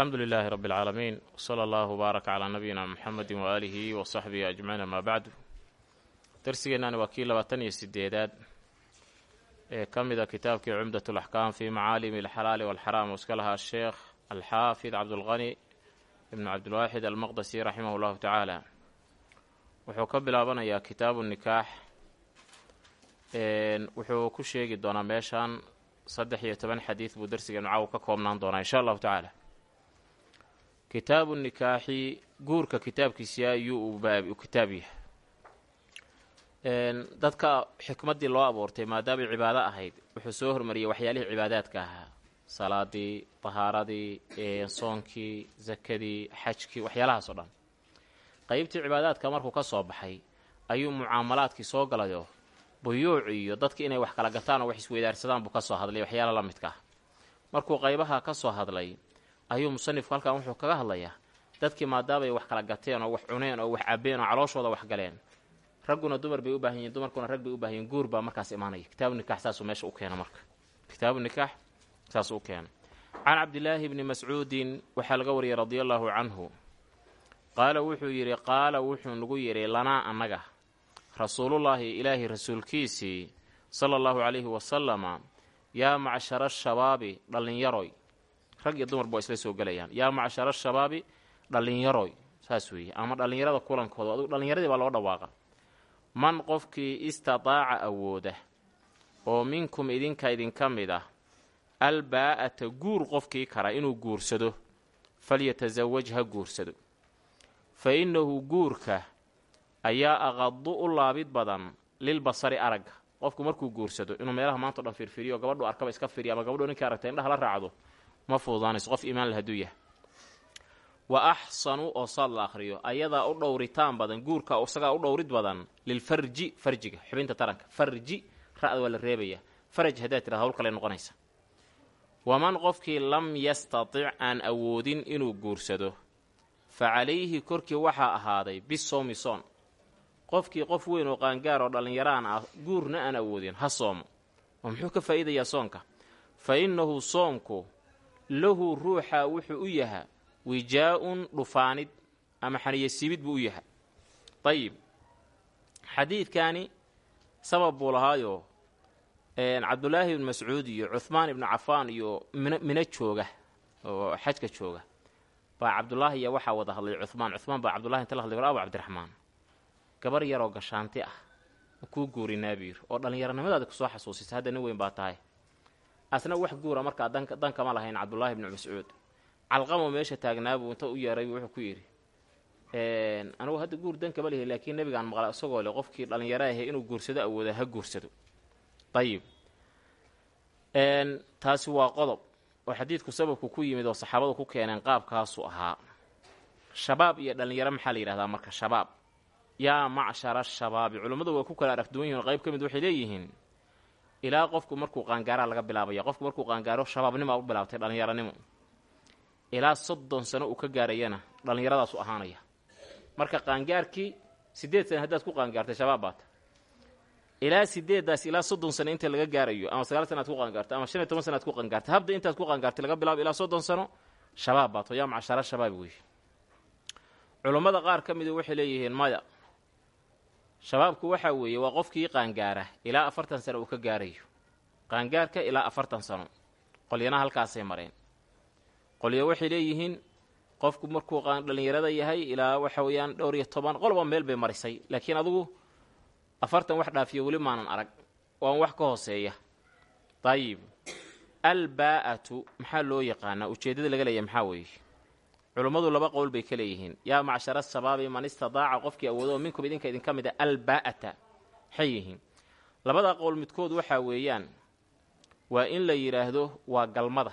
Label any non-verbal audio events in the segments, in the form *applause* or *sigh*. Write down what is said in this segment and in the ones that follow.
alxamdu lilaahi rabbi اlcaalamiin wsala allahu wbaaraka calaa nabiyina muxamedi waaalihi wa saxbihi ajmaciin amaa bacdu darsigeennaani waa kii labaatan iyo sideedaad ee ka mida kitaabkii cumdat alaxkaam fii macaalimi alxalaali oo iska lahaa sheekh alxaafid cabdulqani ibnu cabdilwaaxid almaqdasi raximah llahu tacaala wuxuu ka bilaabanayaa kitaabu nikaax wuxuu ku sheegi doonaa meeshan saddex iyo toban xadiid buu darsigeenu caaw ka koobnaan doonaa insha allahu tacaala kitaabu nikaaxi guurka kitaabkiisi ayuu kitaab yahay. Dadka xikmaddii loo abuurtay maadaamay cibaado ahayd wuxuu soo hormariyey waxyaalihii cibaadaadka ahaa. Salaadii tahaaradii soonkii sakadii xajkii waxyaalahaas oo dhan. Qeybtii cibaadaadka markuu ka soo baxay ayuu mucaamalaadkii soo galayoo buyuuc iyo dadki inay wax kala gataan oo wax isweydaarsadaan buu ka soo hadlay waxyaala la midka ah. Markuu qaybaha ka soo hadlay ayuu musanifku halkan wuxuu kaga hadlayaa. Dadkii maadaamay wax kala gateen oo wax cuneen oo wax cabeen oo calooshooda wax galeen. Ragguna dumar bay u baahan yihiin dumarkuna rag bay u baahan yihiin guur baa markaas imaanaya. Kitaabu nikax saasuu meesha u keena marka. Kitaabu nikaax saasuu u keena can cabdilaahi bni mascuudin waxaa laga wariyey radia allaahu canhu. Qaala wuxuu yidhi qaala wuxuu nagu yidhi lanaa annaga rasuulullaahi ilaahi rasuulkiisii sala allahu calayhi wasalama yaa macshara ashabaabi dhallinyaroy rag iyo dumarba waa isla soo gelayaan. Yaa macshara ashabaabi dhallinyaroy saas weeye. Ama dhallinyarada kulankooda adugu dhallinyaradii baa loo dhawaaqa man qofkii istataaca awooda oo minkum idinka idinka mid ah albaa'ata guur qofkii kara inuu guursado falyatasawaj ha guursado. Fa innahu guurka ayaa aqadu u laabid badan lilbasari aragga qofku markuu guursado inuu meelaha maantao dhan firfiriyo gabadhu arkaba iska firiya ama gabadhu ninkii aragta indhaha la raacdo ma fududaanayso qof iimaan la haduu yahay. Wa axsanu oo saad la akhriyo ayadaa u dhowritaan badan guurka isagaa u dhowrid badan lilfarji farjiga xubinta taranka. Farji ra-da waa la reebaya. Faraj haddaad tirada hawl kale noqonaysa. Waman qofkii lam yastatic aan awoodin inuu guursado fa calayhi korkii waxaa ahaaday bisowmi soon. Qofkii qof weyn oo qaangaar oo dhallinyaraan ah guurna aan awoodin ha soomo. Oo muxuu ka faa'iidayaa soonka? Fa innahu soomku lahu ruuxa wuxuu u yahaa wijaa-un dhufaanid ama xaniyasiibid buu u yahay. Dayib xadiidkaani sabab buu lahaayoo cabdulaahi ibnu mascuud iyo cuhmaan ibnu cafaan iyo min mino jooga oo xajka jooga baa cabdulaahi iyo waxaa wada hadlay cuhmaan cuhmaan baa cabdullahi inta la hadlay abu cabdiraxmaan gabar yaroo gashaanti ah kuu guurinaa buu yidhi oo dhallinyaronimadaadi ku soo xasuusisa hadda nin weyn baa tahay asna wax guura markaa dan kama lahayn cabdullaahi ibnu mascuud. Calqamo meesha taagnaabuu inta u yeeray wuxuu ku yidhi anugu hadda guur dan kama lihi laakiin nebigaan maqla isagoo le qofkii dhallinyaro ahe inuu guursado awooda ha guursado. Dayib taasi waa qodob oo xadiidku sababku ku yimid oo saxaabadu ku keeneen qaabkaasu ahaa. Shabaab iyo dhallinyaro maxaa la yidhahdaa marka shabaab? Yaa macshara shabaabi culummadu waa ku kala aragduwan yihiin qayb ka mid waxay leeyihiin ilaa qofku markuu qaangaaraa laga bilaabaya qofku markuu qaangaaro shabaabnimaa u bilaabtay dhallinyaronimo ilaa soddon sano uu ka gaarayana dhallinyaradaas u ahaanaya. Marka qaangaarkii siddeed sana haddaad ku qaangaartay shabaab baata ilaa sideeddaas ilaa soddon sano inta laga gaarayo ama sagaal sana ku qaangaartay ama shan iyo toban sana ku qaangaartay habda intaad ku qaangaartay laga bilaabo ilaa soddon sano shabaab baato yaa macshara shabaabi weeye culummada qaar ka midu waxay leeyihiin maya shabaabku waxaa weeye waa qofkii qaangaara ilaa afartan sano uu ka gaarayo. Qaangaarka ilaa afartan sano. Qolyana halkaasay mareen. Qolyo waxay leeyihiin qofku markuu dhallinyarada yahay ilaa waxa weeyaan dhowr iyo toban qolba meel bay marisay laakiin adugu afartan wax dhaafiyo weli maanan arag. Waan wax ka hooseeya. Dayib albaa'atu maxaa loo yaqaanaa? Ujeeddada laga leeyahy maxaa weeye culummadu laba qowl bay ka leeyihiin. Yaa macshara sabaabi man istadaaca qofkii awoodo oo minkum idinka idinka mid a albaa'ata maxay yihiin. Labada qowl midkood waxaa weeyaan waa in la yidhaahdo waa galmada.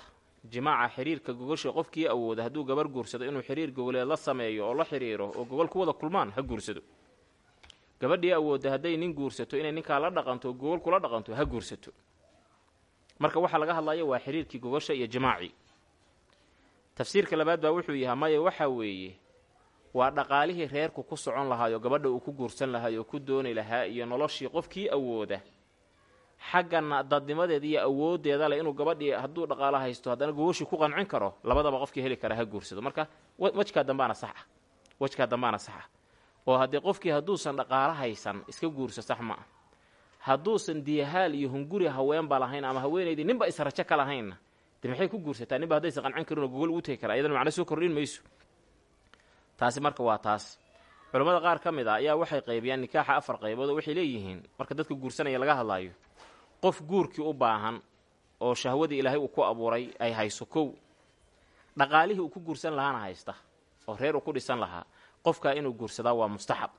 Jimaaca xiriirka gogosha qofkii awooda hadduu gabar guursado inuu xiriir gogoleed la sameeyo oo la xiriiro oo gogol ku wada kulmaan ha guursado. Gabadhii awoodda hadday nin guursato inay ninkaa la dhaqanto gogol kula dhaqanto ha guursato. Marka waxaa laga hadlaya waa xiriirkii gogosha iyo jimaacii tafsiirka labaad baa wuxuu yahaa maya waxaa weeye waa dhaqaalihii reerku ku socon lahaayoo gabadha uu ku guursan lahaay oo ku dooni lahaa iyo noloshii qofkii awooda. Xaggana dadnimadeeda iyo awoodeeda leh inuu gabadhii hadduu dhaqaalo haysto haddana gogashii ku qancin karo labadaba qofkii heli kara ha guursado marka wejkaa dambaana sax ah. Wejkaa dambaana sax ah. Oo haddii qofkii hadduusan dhaqaalo haysan iska guurso sax ma ah hadduusan diyahaal iyo hunguri haweenba lahayn ama haweenaydii ninba israjo ka lahaynna de maxay ku guursataa? Ninba haddaysan qancin karinoo gogol ugu tegi kara ayadana macno soo kordhin mayso. Taasi marka waa taas. Culammada qaar ka mid a ayaa waxay qaybiyaan nikaaxa afar qaybood oo waxay leeyihiin marka dadka guursanaya laga hadlaayo qof guurkii u baahan oo shahwadii ilaahay uu ku abuuray ay hayso kow. Dhaqaalihii uu ku guursan lahaana haysta oo reer uu ku dhisan lahaa qofkaa inuu guursadaa waa mustaxab.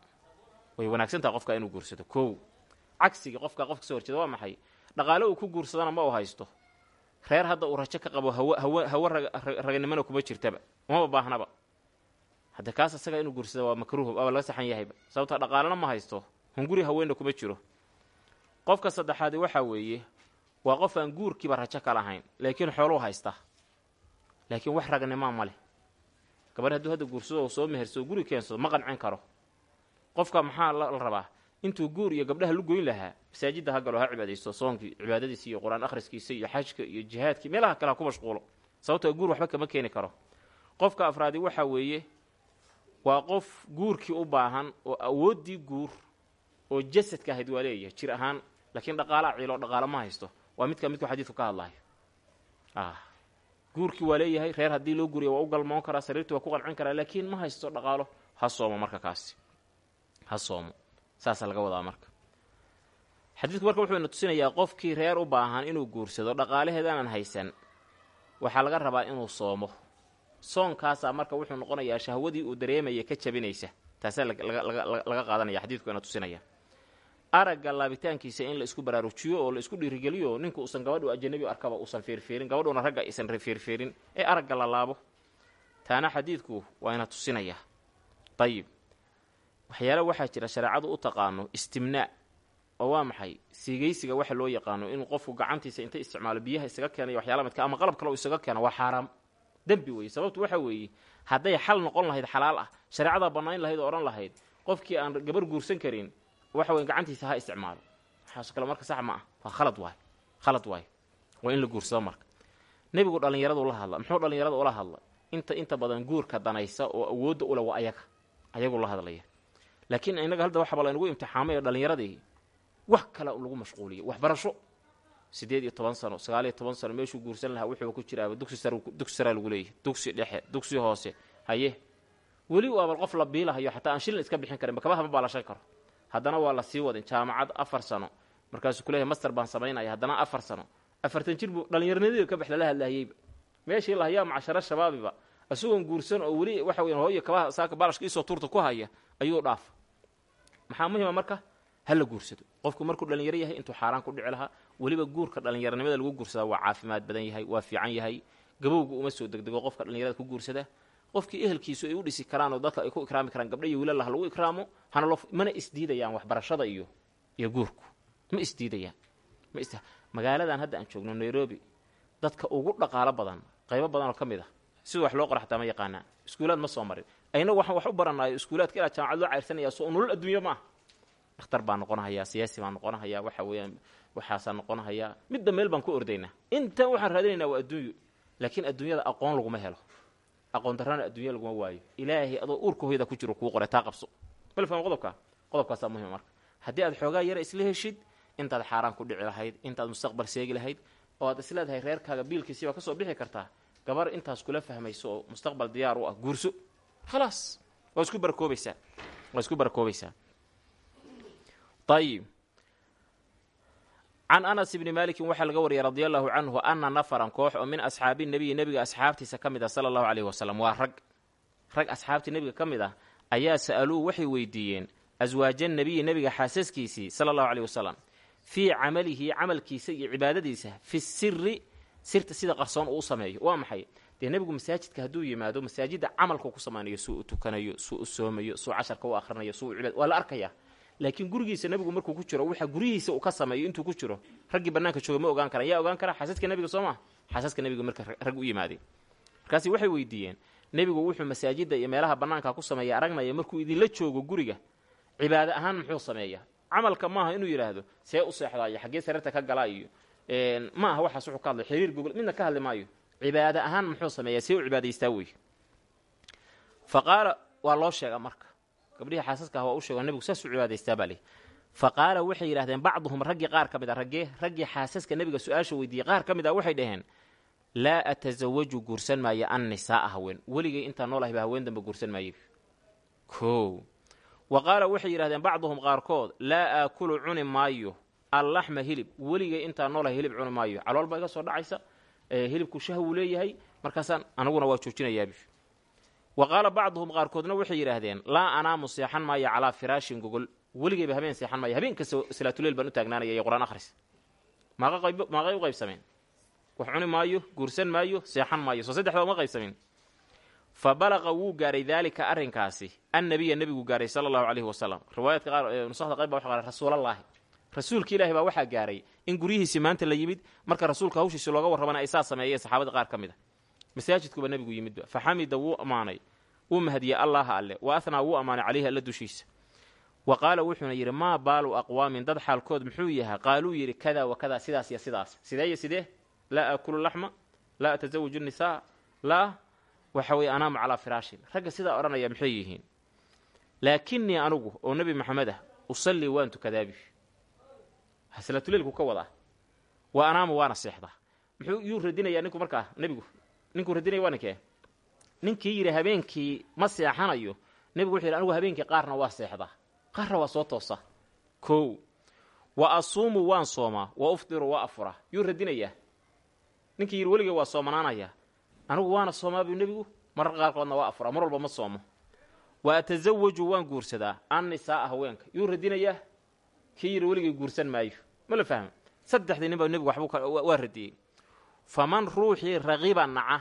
Way wanaagsantaha qofkaa inuu guursado kow. Cagsigii qofkaa qof ka soo horjeeda waa maxay? Dhaqaale uu ku guursadana ma uu haysto reer hadda uu rajo ka qabo haw haw hawo raganimona kuma jirtaba. Umaba baahnaba. Hadde kaas isagaa inuu guursada waa makruuh waaba laga saxan yahayba sababta dhaqaalena ma haysto. Hunguri haweenna kuma jiro. Qofka saddexaadi waxaa weeye waa qof aan guurkiiba rajo ka lahayn laakiin xooluu haysta. Laakiin wax ragnimaa ma leh. Gabadh hadduu hadda guursado oo soo mehersoo guri keensado ma qancin karo. Qofka maxaa la rabaa intuu guur iyo gabdhaha lu goyn lahaa masaajidda ha galo ha cibaadaysto soonkii cibaadadiisa iyo qur'aan akhriskiisa iyo xajka iyo jihaadkii meelaha kale ha ku mashquulo. Sababtoo guur waxba kama keeni karo. Qofka afraadi waxaa weeye waa qof guurkii u baahan oo awooddii guur oo jasadka ahayd waa leeyahay jir ahaan laakiin dhaqaalaa ciilo dhaqaalo ma haysto. Waa midka midku xadiidku ka hadlayo guurkii waa leeyahay reer haddii loo guriya waa u galmoon karaa sariirtii waa ku qancin karaa laakiin ma haysto dhaqaalo ha soomo marka kaasi. Ha soomo saasaa laga wadaa marka. Xadiidku marka wuxuu ina tusinayaa qofkii reer u baahan inuu guursado dhaqaalaheedaanan haysan waxaa laga rabaa inuu soomo. Soonkaasaa marka wuxuu noqonayaa shahwadii uu dareemaya ka jabinaysa. Taasaa laga qaadanaya xadiidku ina tusinaya. Aragga laabitaankiisa in la isku baraarujiyo oo la isku dhiirigeliyo ninku uusan gabadhu ajanabi arkaba uusan fiirfiirin gabadhuna ragga aysan fiirfiirin ee aragga la laabo. Taana xadiidku waa ina tusinaya. Ayib waxyaala waxaa jira shareecadu u taqaano istimnaa oo waa maxay? Siigaysiga waxa loo yaqaano inuu qofku gacantiisa inta isticmaalo biyaha isaga keenayo waxyaala midka ama qalab kale uu isaga keeno waa xaaraam. Dembi weeye. Sababtu waxa weeye hadday xal noqon lahayd xalaal ah shareecadaa bannayn lahayd oo odhan lahayd qofkii aan gabar guursan karin waxa weye gacantiisa ha isticmaalo. Waxaasoo kale marka sax ma ah. Waa khalad waay. Khalad waay. Waa in la guursado marka. Nebigu dhallinyaradu la hadla. Muxuu dhallinyarada ula hadla? Inta inta badan guurka danaysa oo awoodda ule waa ayaga. Ayagu la hadlaya laakiin innaga hadda waxaba laynagu imtixaamayo dhallinyaradii wax kale lagu mashquuliyay waxbarasho siddeed iyo toban sano sagaal iyo toban sano meeshuu guursan lahaa wuxuuba ku jiraaba dugsi sar dugsi saraa lagu leeyahy dugsi dhexe dugsi hoose. Haye. Weli waabal qof la biilahayo xataa aan shilin iska bixin karin makabaha ma baalashan karo. Haddana waa la sii wadin jaamacad afar sano. Markaasuu kuleeyahay master baan samaynaya haddana afar sano. Afartan jir buu dhallinyarnimadiiba ka bax lala hadlaayeyba meeshii lahayaa macsharo shabaabiba isagoon guursan oo weli waxa weya hooyo kabaha saaka baalashka isoo tuurta ku haya ayuu dhaafa maxaa muhima marka? Ha la guursado. Qofku markuu dhallinyaro yahay intuu xaaraan ku dhici lahaa weliba guurka dhallinyaronimada lagu guursadaa waa caafimaad badan yahay waa fiican yahay. Gabowga uma soo degdego qofka dhallinyarada ku guursada. Qofkii ehelkiisu ay u dhisi karaan oo dadka ay ku ikraami karaan gabdha iyo wiilal ha lagu ikraamo hana loo mana isdiidayaan waxbarashada iyo iyo guurku. Ma isdiidayaan ma is magaaladan hadda aan joogno nairobi dadka ugu dhaqaalo badan qaybo badan oo ka mid ah sida wax loo qora xataa ma yaqaanaa iskuulaad ma soo marin ayna waxaan wax u baranayo iskuulaadka ilaa jaamacad loo cayrsanaya soo nolol adduunyo ma ah dhakhtar baan noqonahayaa siyaasi baan noqonahayaa waxa weeyaan waxaasaan noqonahayaa midda meel baan ku ordaynaa. Intan waxaan raadinaynaa waa adduunyo laakiin adduunyada aqoon laguma helo. Aqoon darrana adduunya laguma waayo. Ilaahay adoo uurka hooyada ku jiro kuu qoray taa qabso. Bal faham qodobka qodobkaasaa muhima marka. Haddii aad xoogaa yara isla heshid intaad xaaraan ku dhici lahayd intaad mustaqbal seegi lahayd oo aad isleedahay reerkaaga biilkiisiibaa ka soo bixi kartaa gabar intaas kula fahmayso oo mustaqbal diyaar u ah guurso khalaas waa isku barakoobaysaa waa isku barakoobaysaa ayib can anas ibni maalikin waxaa laga wariyay radi allahu canhu ana nafaran koox oo min asxaabi nebiyi nebiga asxaabtiisa ka mid ah sala allahu caleyhi wasalam waa rag rag asxaabtii nebiga ka mid ah ayaa sa'aluu waxay weydiiyeen aswaaja nebiyi nebiga xaasaskiisii sala allahu caleyhi wasalam fii camalihi camalkiisa iyo cibaadadiisa fi siri sirta sida qarsoon uu sameeyo. Waa maxay dee nebigu masaajidka hadduu yimaado masaajidda camalkuu ku samaynayo suu u tukanayo suu u soomayo suu casharka u akhrinayo suu u waa la arkayaa. Laakiin gurigiisa nebigu markuu ku jiro waxa guryihiisa uu ka sameeyo intuu ku jiro. Raggii bannaanka jooga ma ogaan karaan yaa ogaan kara xaasaska nebiga soo maa xaasaska nebiga marka rag u yimaaday markaasi waxay weydiiyeen nebigu wuxuu masaajidda iyo meelaha bannaanka ku sameeya aragnaya markuu idinla joogo guriga. Cibaado ahaan muxuu sameeyaa? Camalka maaha inuu yidhaahdo see u seexdaa iyo xaggee sariirta ka galaa iyo ma waxaas wuxuu ka hadlay xiriir gogol midna ka hadli maayo cibaado ahaan muxuu sameeyaa see u cibaadaystaa wey fa qaala waa loo sheegaa marka. Gabdhihii xaasaska ah waa u sheego nebigu saas u cibaadaystaa baa leh fa qaala waxay yidhahdeen bacduhum raggii qaar ka mid a raggee raggii xaasaska nebiga su'aasha weydiiyey qaar ka mid a waxay dhaheen laa atasawaju guursan maayo an nisaa'a haween weligay intaa nool ahba haween dambe guursan maayo ko wa qaala waxay yidhahdeen bacduhum qaarkood laa aakulu cuni maayo allaxma hilib weligay intaa noolahay hilib cuni maayo calool baa iga soo dhacaysa hilibku shahwuu leeyahay markaasaan anaguna waa joojinayaabi wa qaala bacduhum qaarkoodna waxay yidhaahdeen laa anaamu seexan maayo calaa firaashin gogol. Weligayba habeen seexan maayo. Habeen kasta salaatuleyl baan u taagnaanaya iyo qur'aan akhris. Maaqay u qaybsameen? Wax cuni maayo guursan maayo seexan maayo. Soo saddexda uma qaybsamin fa balaqa wuu gaaray daalika arrinkaasi annabiya nebigu gaaray sala allahu caleyhi wasalam riwaayaadka qaar nusakda qayb ba waxa qaar rasuulallaahi rasuulka ilaahi baa waxaa gaaray in guryihiisii maanta la yimid marka rasuulka hawshiisi looga warramana ay saa sameeyeen saxaabada qaar ka mid a. Masaajidkuba nebigu yimidba fa xamida wuu ammaanay wuu mahadiyey allaaha alle wa ahnaa wuu ammaanay caleyhi alla dushiisa. Wa qaala wuxuuna yidhi maa baalu aqwaamin dad xaalkood muxuu yahay qaaluu yidhi kada wa kada sidaas iyo sidaas. Sidee iyo sidee? Laa aakulu laxma laa atasawaju nisaa laa waxa weye anaamu calaa firaashin. Ragga sidaa odhanaya maxay yihiin? Laakinii anugu oo nebi maxamed ah usallii waan tukadaabi salaatuleilku ka wadaa. Wa anaamu waana seexdaa muxuu yuu radinayaa ninku markaa nebigu? Ninkuu radinaya waa ninkee? Ninkii yidhi habeenkii ma seexanayo. Nebigu wuxu yidhi anigu habeenkii qaarna waa seexdaa qaarna waa soo toosaa kow wa asuumu waan soomaa wa ufdiru waa afuraa yuu radinayaa. Ninkii yidhi weligay waa soomanaanayaa anigu waana soomaa buu nebigu? Marar qaarkoodna waa afuraa mar walba ma soomo. Wa atasawaju waan guursadaa an nisaa'a haweenka. Yuu radinayaa kii yidhi weligay guursan maayo. Ma la fahmo saddexdii nin baa nebigu waxbuu waa radiyey. Faman ruuxii raqiba naca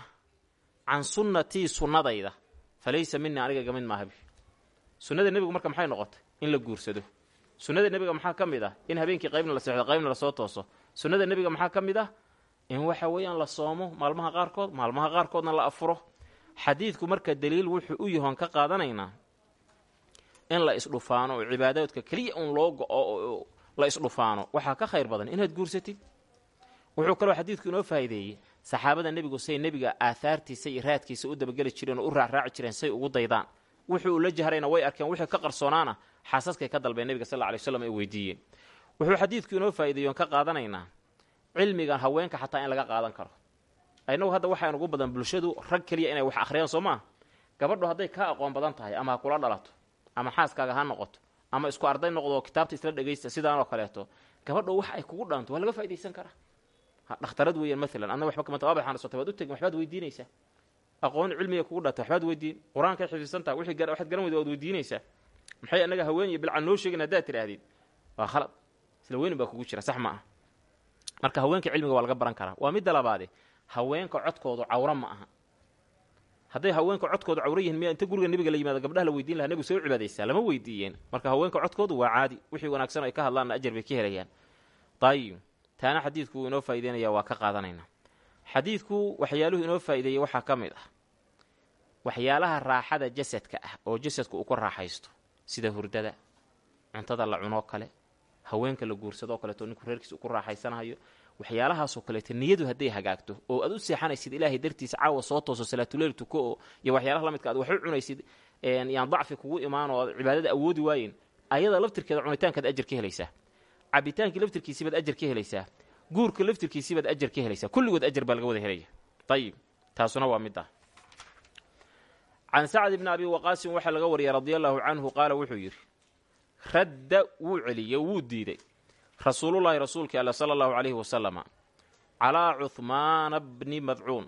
can sunnatii sunnadayda fa laysa minii aniga gamid maahabi. Sunnada nebigu marka maxay noqotay? In la guursado. Sunnada nebiga maxaa ka mid ah? In habeenkii qaybna la seexdo qaybna la soo tooso. Sunnada nebiga maxaa ka mid ah? In waxa weeyaan la soomo maalmaha qaarkood maalmaha qaarkoodna la afuro. Xadiidku marka daliil wuxuu u yahoon ka qaadanaynaa in la isdhufaano oo cibaadaadka keliya un loo go-o oo la isdhufaano. Waxaa ka khayr badan inaad guursatid. Wuxuu kaloo xadiidku inoo faa'iideeyey saxaabada nebigu say nebiga aahaartiisa iyo raadkiisa u dabageli jireen oo u raacraaci jireen say ugu daydaan. Wuxuu ula jahrayna way arkeen wixii ka qarsoonaana xaasaskay ka dalbeen nebiga sal lla alay slam ay weydiiyeen. Wuxuu xadiidku inoo faa'ideeyoon ka qaadanaynaa cilmigan haweenka xataa in laga qaadan karo. Inagu hadda waxaan ugu badan bulshadu rag keliya inay wax akhriyaan soo maa gabadhu hadday kaa aqoon badan tahay ama ha kula dhalato ama xaaskaaga ha noqoto ama isku arday noqdo kitaabta isla dhegaysta sidaanoo kaleeto gabadho wax ay kugu dhaanto waa laga faa'idaysan karaa. Dhakhtarad weeyaan maalan adna waxba kamata waabad xanuunsatay waad u tegin waxbaad weydiinaysaa. Aqoon cilmiga kugu dhaatay waxbaad weydiin qur'aankay xifdisan tahay wixii waxaad garan weyda waad weydiinaysaa. Maxay annaga haween iyo bilcan noo sheegin haddaad tidhaahdid waa khalad. Isla weynin baa kugu jira sax ma ah marka haweenka cilmiga waa laga baran karaa. Waa midda labaade haweenka codkoodu cawro ma aha hadday haweenka codkoodu cawro yihiin miyaa inta guriga nebiga la yimaado gabdhaha la weydiin laha nebigu soo cibaadaysaa lama weydiiyeen. Marka haweenka codkoodu waa caadi wixii wanaagsan ay ka hadlaanna ajar bay ka helayaan. Dayib taana xadiidku uu inoo faa'ideynaya waa ka qaadanaynaa xadiidku waxyaaluhu inoo faa'ideeyey waxaa ka mid ah. Waxyaalaha raaxada jasadka ah oo jasadku uu ku raaxaysto sida hurdada cuntada la cunoo kale haweenka la guursadoo kaleeto ninku reerkiisa uu ku raaxaysanayo waxyaalahaasoo kaleeto niyadu hadday hagaagto oo aad u seexanaysid ilaahay dartiisa caawa soo tooso salaatuleyl tuko oo iyo waxyaalaha la midka aad wax u cunaysid yaan dacfi kugu imaan oo cibaadada awoodi waayeen ayada laftirkeeda cunitaankaad ajar ka helaysaa. Cabitaankii laftirkiisiibaad ajar ka helaysaa. Guurka laftirkiisiibaad ajar ka helaysaa. Kulligood ajar baa laga wada helaya. Ayib taasuna waa mid ah can sacd ibni abi waqaasin waxaa laga wariyay radia allaahu canhu qaala wuxuu yidhi radda wuu celiyey wuu diiday rasuulullaahi rasuulkii alle sala allahu calayhi wasalama calaa cuhmaana bni madcuun.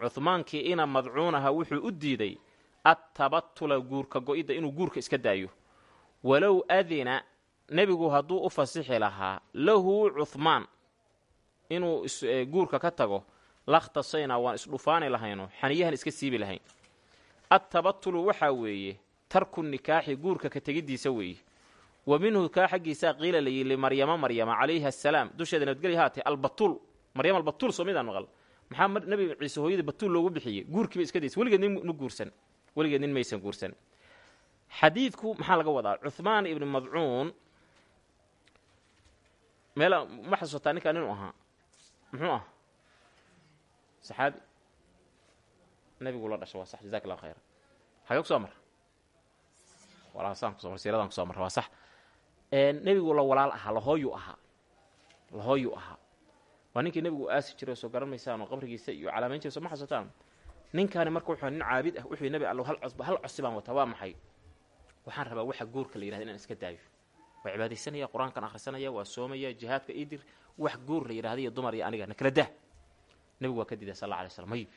Cuhmaankii ina madcuun aha wuxuu u diiday attabatula guurka go-idda inuu guurka iska daayo. Walow adina nebigu hadduu u fasixi lahaa lahu cuhmaan inuu guurka ka tago lakhtasaynaa waan isdhufaani lahayno xaniyahan iska siibi lahayn. Attabatulu waxaa weeye tarku nikaaxi guurka ka tegiddiisa weeye wa minhu kaa xaggiisaa qiila la yili maryama maryama calayha asalaam dusheeda nabadgelya haatee albatul. Maryam albatul soo maqal. Maxaa nebi ciise hooyadii batuul loogu bixiyey guurkiiba iska daysa weligeed nin ma guursan weligeed nin maysan guursan. Xadiidku maxaa laga wadaa? Cuhmaan ibni madcuun meela ma xasuusataa ninkaan inuu ahaa. Muxuu ah saxaabi. Nabigu la dhasha waa sax jazak allahu khayra xagee ku soo mar walaasaan kuso mar siiradan ku soo marra waa sax nebigu la walaal ahaa lahooyuu ahaa. Lahooyuu ahaa. Waa ninkii nebigu aasi jiray soo garan oo qabrigiisa iyo calaamayn jira soo ma xasuutaan ninkaani marka wuxuu nin caabid ah wuxuu nebi allow hal cosba hal cosi baan wataa waa maxay? Waxaan rabaa waxa guurka la yirahda inaan iska daayo. Waa cibaadaysanaya qur'aankan akhrisanaya waa soomaya jihaadka idir wax guur la yidhahda iyo dumar iyo aniga nakala dah nebigu waa ka diiday sal alla alay slam mayb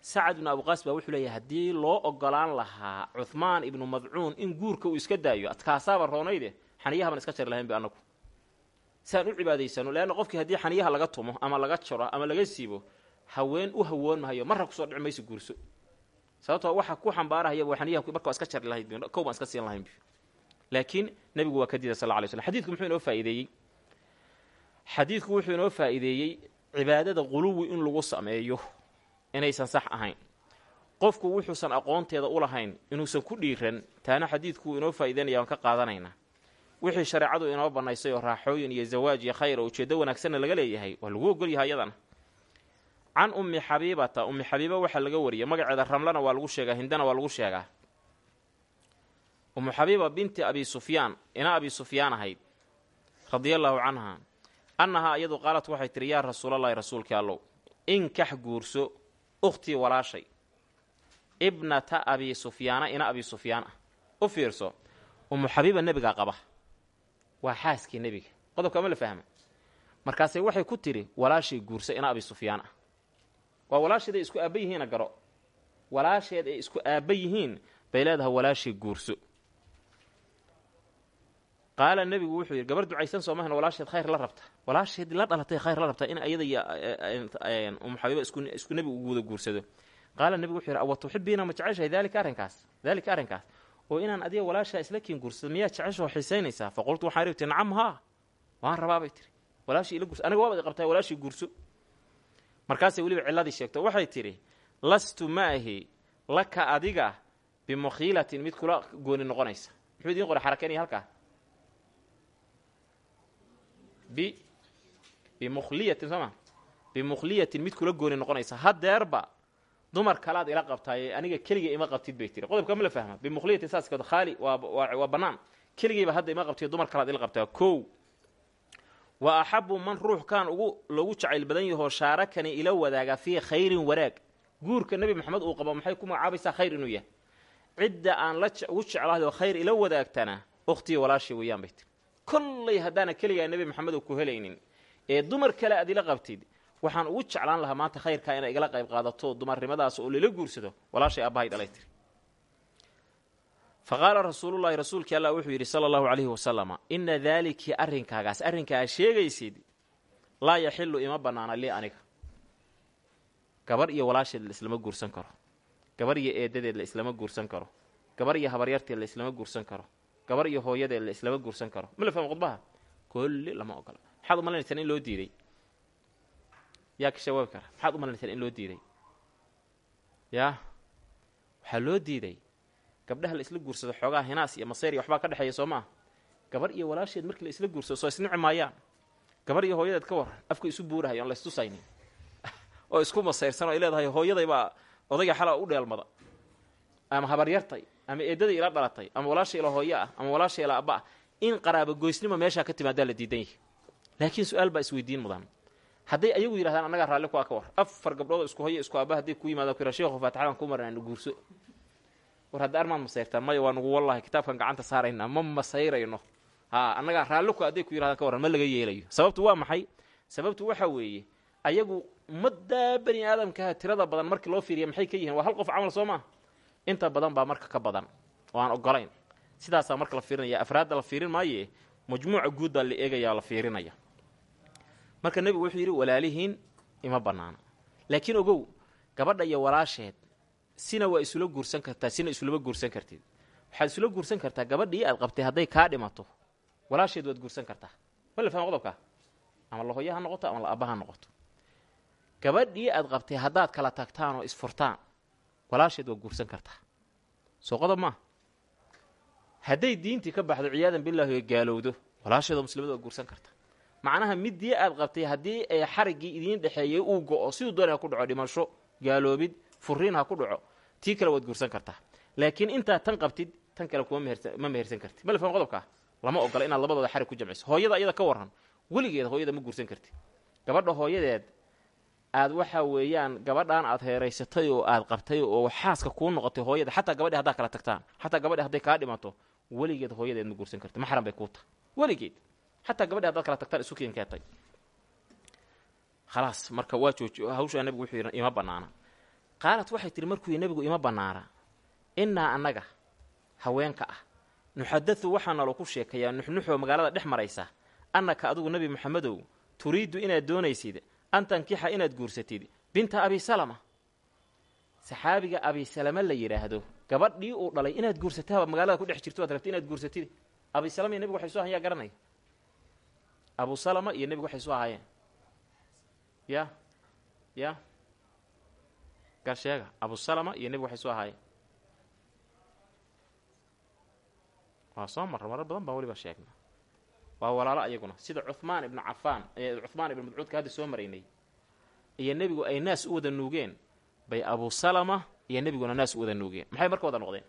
sacad ibnu abuqaas baa wuxuu leeyahay haddii loo ogolaan lahaa cuhmaan ibnu madcuun in guurka uu iska daayo adkaasaaba roonayde xaniyahaban iska jari lahayn bi anagu siaan u cibaadaysano leanna qofkii haddii xaniyaha laga tumo ama laga jaro ama laga siibo haween u hawoon mahayo marra ku soo dhici mayso guurso. Sababtoo waxa ku xambaarahaya xaniyaha marka waa iska jari lahayd kow baan iska siin lahayn laakiin nebigu waa ka diiday sal lla ly slm xadidku muxuu inoo faa'iideeyey? Xadiidku wuxuu inoo faa'iideeyey cibaadada quluwi in lagu sameeyo inaysan sax ahayn. Qofku wuxuusan aqoonteeda u lahayn inuusan ku dhiiran taana xadiidku inoo faa'iideynaya waan ka qaadanaynaa wixii shareecadu inoo bannaysay oo raaxooyin iyo zawaaj iyo khayr oo ujeeddo wanaagsanna laga leeyahay waa lagu ogolyahay ayadana can ummi xabiibata ummi xabiiba waxaa laga wariyay magaceeda ramlana waa lagu sheegaa hindana waa lagu sheegaa. Ummu xabiiba binti abi sufyaan ina abi sufyaan ahayd radia allaahu canha annahaa iyadu qaalat waxay tihi yaa rasuulallahi rasuulkii allow inkax guurso ukhtii walaashay ibnata abi sufyaana ina abi sufyaan ah u fiirso ummu xabiiba nebigaa qaba. Waa xaaskii nebiga. Qodobka ma la fahma markaase waxay ku tidhi walaashay guurso ina abi sufyaan ah waa walaasheed ay isku aabba yihiina garo. Walaasheed ay isku aabba yihiin bay leedahay walaashay guurso qaala nebigu wuxuu yidhi gabar ducaysan soo mahan walaasheed khayr la rabta. Walaasheed la dhalatay khayr la rabtaa in ayada iyo umu xabiiba isku nebigu ugu guursado qaala nebigu wuxuu yidhi awa ma jeceshahay daalika arrinkaas? Daalika arrinkaas? Oo inaan adiga walaashaa isla kiin guursado miyaa jeceshoo xiisaynaysaa fa qultu waxaan ribti nacam haa. Waan rabaa bay tiri. Walaashii ila guurso aniga waabad qabtaa walaashii guurso. Markaasay weliba cilladii sheegto waxay tidhi lastu maahi laka adiga bimukhiilatin mid kula gooni noqonaysa. Muxuu idiin qoray xarakeynaya halkaa b bimukhliyatin sooma bimukhliyatin mid kula gooni noqonaysa. Hadeerba dumar kalaad ila qabtaaye aniga keliga ima qabtid bay tiri. Qodobka ma la fahma. Bimukhliyatin saas kado khaali waa bannaan keligayba hadda ima qabtiyo dumar kalaad ila qabtaa kow wa axabu man ruux kaan ugu loogu jacayl badan yahoo shaarakani ila wadaaga fii khayrin wanaag guurka nebi maxamed uu qabo maxay ku magacaabaysaa khayr inuu yahay? Cidda aan la ugu jeclahay oo khayr ila wadaagtana ukhtiya walaashay weeyaan bay tiri kollay haddaana keligaa nebi maxamed ku helaynin ee dumar kale aad ila qabtid waxaan ugu jeclaan lahaa maanta khayrkaa inay igala qayb qaadato dumarnimadaas oo lala guursado walaashay aabbahay dhalay tiri. Fa qaala rasuulullaahi rasuulkii allah wuxuu yidhi sala allahu calayhi wasalama inna daalikii arrinkaagaas arrinkaa sheegaysid laa yaxilu ima bannaana lii aniga. Gabar iyo walaasheed la islama guursan karo. Gabar iyo eedadeed la islama guursan karo. Gabar iyo habaryarteed la islama guursan karo gabar iyo hooyadeed la islama guursan karo. Ma la fahmo khudbaha? Kolli lama ogola. Maxaad u in loo diiday? Yaa ka jawaabi kara. Maxaad u in loo diiday? Yaa? Waxaa loo diiday? Gabdhaha la isla guursado xoogaha hinaas iyo maseyr iyo waxbaa ka dhexeeya soo maa gabar iyo walaasheed markii la isla guursado soo isnici maayaan gabar iyo hooyadeed ka waran. Afka isu buurahayo on la istusaynin *laughs* oo isku masayrsan oo ay leedahay hooyaday baa odayga xala u dheelmada. Ama habaryartay ama eedaday ila dhalatay ama walaasha ila hooyo ah ama walaasha ila abba ah in qaraabo goysnimo meeshaa ka timaadaa la diidan yahay. Laakiin su'aal baa isweydiin mudan. Hadday ayagu yidhahdaan annagaa raalli ku a ka war. Afar gabdhood isku hoyo isku aaba hadday ku yimaado kira sheekhu faatixadan ku marnaan guurso. War hadda armaad masayrtaan maya waa nugu wallahi kitaabkan gacanta saaraynaa ma masayrayno haa annagaa raalli ku hadday ku yidhahdaan ka warran ma laga yeelayo. Sababtu waa maxay? Sababtu waxa weeye ayagu ummaddaa bani aadamkaha tirada badan markii loo fiiriya maxay ka yihiin? Waa hal qof camal soo maa inta badan baa marka ka badan oo aan ogolayn. Sidaasaa marka la fiirinaya afraadda la fiirin maaye majmuuca guud baa la eegayaa la fiirinaya. Marka nebigu wuxuu yidhi walaalihiin ima bannaana laakiin ogow gabadha iyo walaasheed sina waa isula guursan kartaa sina isulama guursan kartid. Waxaad isula guursan kartaa gabadhii aad qabtay hadday kaa dhimato. Walaasheed waad guursan kartaa. Ma la fahma qodobkaa ama la hooya ha noqoto ama la abba ha noqoto. Gabadhii aad qabtay haddaad kala tagtaan oo isfurtaan walaasheed waad guursan kartaa. Soo qodob maa hadday diintii ka baxdo ciyaadan bilaahi oo gaalowdo. Walaasheedoo muslimada waad guursan kartaa. Macnaha midii aad qabtay haddii ay xariggii idiin dhexeeyey uu go-o siduu doona ha ku dhaco dhimasho gaaloobid furiin ha ku dhaco tii kale waad guursan kartaa. Laakiin intaad tan qabtid tan kale kuma ma mehersan kartid. Ma lafaham qodobkaa lama ogola inaad labadooda xarig ku jamciso hooyada iyada ka warran weligeed hooyada ma guursan kartid. Gabadha hooyadeed aad waxa weeyaan gabadhan aad heeraysatay oo aad qabtay oo xaaska kuu noqotay hooyada xataa gabadhi haddaa kala tagtaan xataa gabadhi hadday kaa dhimato weligeed hooyadeed ma guursan karti maxram bay kuu tahay weligeed. Xataa gabadhi haddaad kala tagtaan isu keenkeetay khalaas marka waa jooji hawshaa nebigu wuxuu yidhi ima bannaana qaalat waxay tihi markuu yidhi nebigu ima bannaana innaa annaga haweenka ah nuxadadu waxaa nalo ku sheekayaa nuxnuxoo magaalada dhex maraysa annaka adigu nebi moxamedow turiiddu inaad doonaysid an tankixa inaad guursatid. Binta abisalama saxaabiga abisalama la yidhaahdo gabadhii uu dhalay inaad guursataaba magaalada ku dhex jirto aad rabti inaad guursatid. Abisalama iyo nebigu waxay soo ahayaa garanaya abu salama iyo nebigu waxay soo ahaayeen. Ya ya. Gar sheega abu salama iyo nebigu waxay soo ahaayeen. Waa soo marra marar badan baan weliba sheegna waa walaalo ayaguna. Sida cuhmaan ibnu cafaan cuhmaan ibnu madcuudka hadda soo maraynay iyo nebigu ay naas u wada nuugeen bay abu salama iyo nebiguna naas u wada nuugeen. Maxay marka wada noqdeen?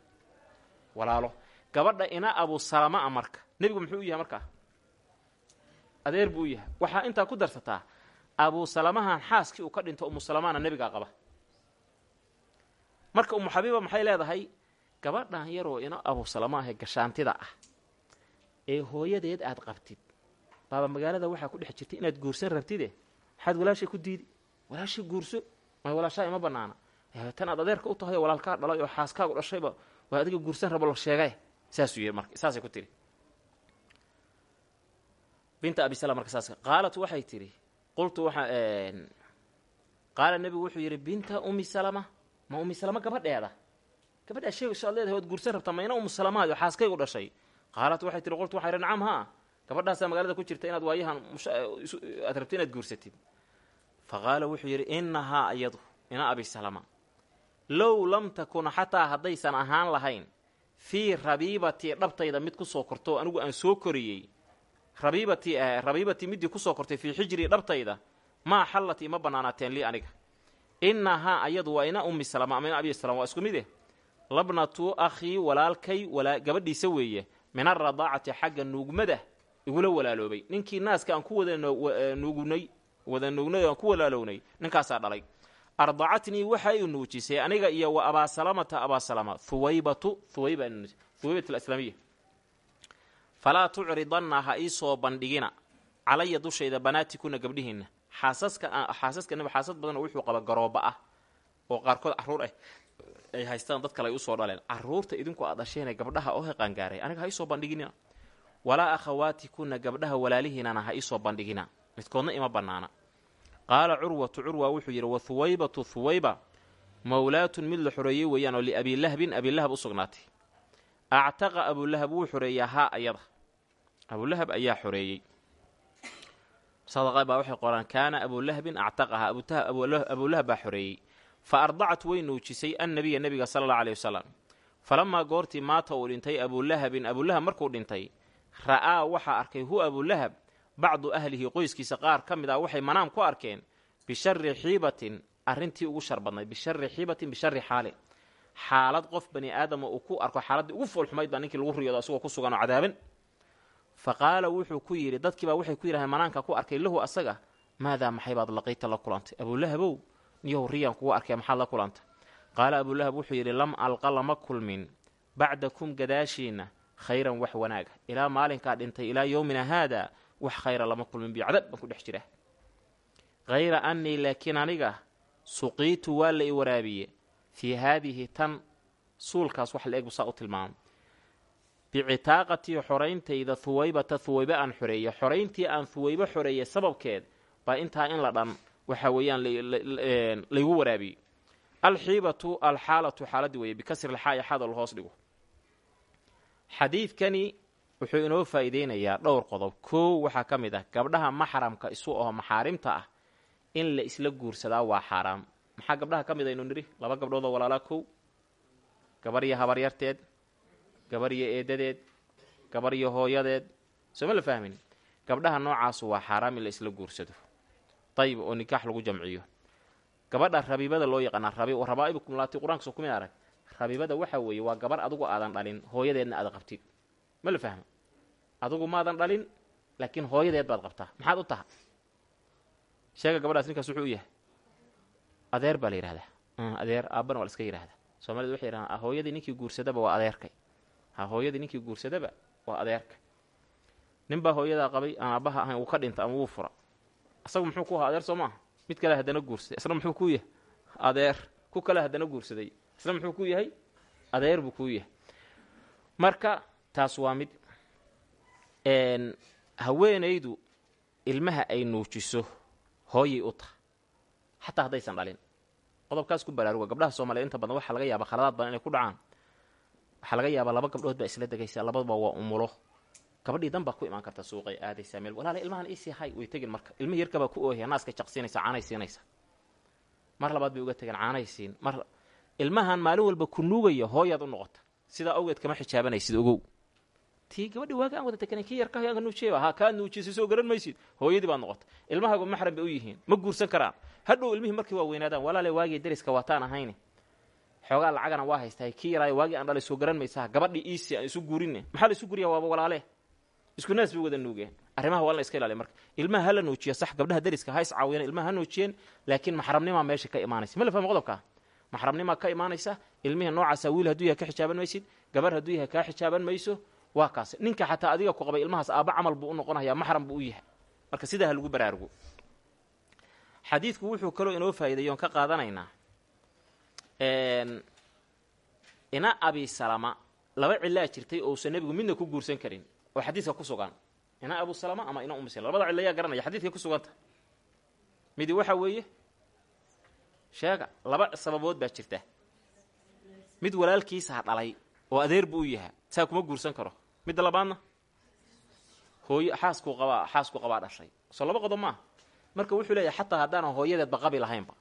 Walaalo. Gabadha ina abu salama a marka. Nebigu muxuu u yahay markaa adeer buu u yahay. Waxaa intaa ku darsataa abu salamahan xaaskii uu ka dhinto umu salamaana nebigaa qaba. Marka umu xabiiba maxay leedahay? Gabadhan yaroo ina abu salama ahe gashaantida ah ee hooyadeed aad qabtid. Baaba magaalada waxaa ku dhex jirta inaad guursan rabtide maxaad walaashay ku diidi? Walaashay guurso? May walaashaa ima banaana? Tan aad adeerka u tahay oo walaalkaa dhalay oo xaaskaagu dhashayba waa adiga guursan rabo la sheegay. Saasuu yidhi marka saasay ku tihi binta abi salama marka saas qaalat waxay tidhi qultu waxa qaala nebigu wuxuu yidhi binta umi salama ma umi salama gabadheeda? Gabadhaa sheegayso ad leedahay waad guursan rabtaa mayna umu salamahayo xaaskaygu dhashay qaalat waxay tihi qultu waxay nacam haa. Gabadhaasaa magaalada ku jirta inaad waayahan aad rabto inaad guursatid fa qaala wuxuu yidhi innahaa iyadu ina abi salama. Low lam takun xataa haddaysan ahaan lahayn fii rabiibatii dhabtayda mid ku soo korto anigu aan soo koriyey rabiibatii rabiibatii middii ku soo kortay fii xijrii dhabtayda maa xallati ima bannaanaateen lii aniga. Innahaa ayadu waa ina ummi salama ama ina abi salama waa isku mid eh? Labnatu akhii walaalkay gabadhiisa weeye min alradaacati xagga nuugmada igula walaaloobay. Ninkii naaska aan ku wada nuugnay wada nuugnay aan ku walaalownay ninkaasaa dhalay. Ardacatnii waxa i nuujisay aniga iyo wa abaasalamata abaasalama huwaybatu huwayba huwaybat falaa tucridanna ha ii soo bandhigina calaya dushayda banaatikuna gabdhihiinna. Xaasaska xaasaska nab xaasad badanoo wuxuu qaba garooba ah oo qaarkood carruur ah ay haystaan dad kale ay u soo dhaleen carruurta idinku aad dhasheenee gabdhaha oo qaangaaray aniga ha iisoo bandhigina walaa akhawaatikuna gabdhaha walaalihiinana ha iisoo bandhigina midkoodna ima bannaana. Qaala curwatu curwa wuxuu yidhi wa huwaybatu huwayba mawlaatun mid la xoreeyey weeyaan oo liabilahabin abilahab u sugnaatay. Actaqa abulahab wuu xoreeyaa haa ayada. Abulahab ayaa xoreeyey. Sadaqa baa waxay qoraan kaana abulahabin actaqaha abulahab baa xoreeyey fa ardacat way nuujisay annabiya nebiga sala allau aleyh wasalam falamaa goortii maata uu dhintay abulahabin abulahab markuu dhintay ra'aa waxaa arkay hu abulahab bacdu ahlihi qoyskiisa qaar ka mid ah waxay manaam ku arkeen bishari xiibatin arrintii ugu shar badnayd bishari xiibatin bishari xaalin xaalad qof bani aadama uu ku arko xaaladdii ugu foolxumayd baa ninkii lagu riyoodo asagoo ku sugan oo cadaaban fa qaala wuxuu ku yidhi dadkiibaa waxay ku yidhahdeen manaanka ku arkay lahu asaga maadaa maxay baad laqiita la kulantay abulahabow niyow riyaan kugu arkay maxaad la kulanta qaala abulahab wuxuu yidhi lam alqa lama kulmin. Bacdakum gadaashiinna khayran wax wanaaga. Ilaa maalinkaa dhintay ilaa yowmina haadaa wax khayra lama kulmin. Biyo cadab baan ku dhex jira hayra annii laakiin aniga suqiitu waa la i waraabiye fii haadihi tan suulkaas wax la eg saa u tilmaamo bicitaaqatii xorayntayda huwaybata huwaybe aan xoreeye xorayntii aan huwaybe xoreeye sababkeed baa intaa in la dhan waxa weeyaan laygu waraabiyey alxiibatu alxaalatu xaaladii weeye bikasri lxaa'i xaada la dhigo. Xadiidkani wuxuu inoo faa'iideynayaa dhowr qodob. Koow waxaa ka mid ah gabdhaha maxramka isu aho maxaarimta ah in la isla guursadaa waa xaaraam. Maxaa gabdhaha ka mid aynu nidhi? Laba gabdhoodoo walaalaa kow gabar iyo habaryarteed gabar iyo eedadeed. Gabar iyo hooyadeed. Sooma la fahmin? Gabdhaha noocaasu waa xaaraam in la isla guursado dayib oo nikaax lagu jamciyo. Gabadha rabiibada loo yaqaanaa rabaa'ibukum laati qur'aanka soo kuma arag. Rabiibada waxa weeye waa gabarh adugu aadan dhalin hooyadeedna aad qabtid ma la fahma adugu maadan dhalin laakiin hooyadeed baad qabtaa. Maxaad u taha? Sheega gabadhaas ninkaas wuxuu u yahay adeer baa la yidhahdaa adeer aabbana waa la iska yidhahdaa soomaalida waxay yidhahdaan hooyadii ninkii guursadaba waa adeerkay. Ha hooyadii ninkii guursadaba waa adeerkay. Nin baa hooyadaa qabay aan aabbaha ahayn uu ka dhinta ama wuu fura asagu muxuu ku ahaa adeer soo maaha? Mid kale haddana guursaday isna muxuu ku yahay? Adeer. Ku kale haddana guursaday. Isna muxuu ku yahay? Adeer buu kuu yahay. Marka taas waa mid haweenaydu ilmaha ay nuujiso hooyay u taha xataa haddaysan dhalin qodobkaas ku baraaruga gabdhaha soomaliyeed inta badan waxaa laga yaabaa khaladaad badan inay ku dhacaan. Waxaa laga yaabaa laba gabdhood baa isla degaysa labaduba waa umulo gabadhii dan baa ku imaan karta suuqay aadaysaa meel walaala ilmahan iisii hay way tegin marka. Ilmihi yarkabaa ku oohaya naaska jaqsiinaysa caanay siinaysa. Mar labaad bay uga tegeen caanay siin. Mar ilmahan maalin walba ku nuugaya hooyaad u noqota. Sidaa awgeed kama xijaabanaysid ogow. Tii gabadhi waaga aan wada teganay kii yarka hoyaanka nuujiya ha kaa nuujisay soo garan maysid. Hooyadii baad noqota ilmahaagu maxram bay u yihiin ma guursan karaan. Hadhow ilmihii markay waa weynaadaan walaale waagii dariska waataan ahayne. Xoogaa lacagana waa haystahay kii yaraayo waagii aan dhalay soo garan maysaha gabadhii iisi aan isu guurinne maxaa la isu guriya waaba walaale isku naas bay wada nuugeen. Arrimaha waa in la iska ilaaliya marka. Ilmaha ha la nuujiya sax gabdhaha dariska ha is caawiyeen ilmaha ha nuujiyeen laakiin maxramnimaa meesha ka imaanaysa. Ma la fahma qodobkaa maxramnimaa ka imaanaysa ilmihii noocaasa wiil hadduu yahay ka xijaaban maysid gabar hadduu yahay kaa xijaaban mayso waa kaas. Ninka xataa adiga ku qabay ilmahaas aabba camal buu u noqonayaa maxram buu u yahay. Marka sidaa ha lagu baraarugo xadiidku wuxuu kaloo inoo faa'iideeyo on ka qaadanaynaa. Ina abi salama laba cilaa jirtay ousan nebigu midna ku guursan karin oo xadiiska ku sugan. Ina abu salama ama ina umu salama. Labada cilla yaa garanaya xadiidkay ku suganta. Midi waxa weeye sheega laba sababood baa jirta. Mid walaalkiisaa dhalay oo adeer buu u yahaa saa kuma guursan karo. Midda labaadna hooyo xaaskuu qabaa xaasku qabaa dhashay. Soo laba qodob maaha. Marka wuxuu leeyahay xataa haddaanan hooyadeedba qabi lahaynba.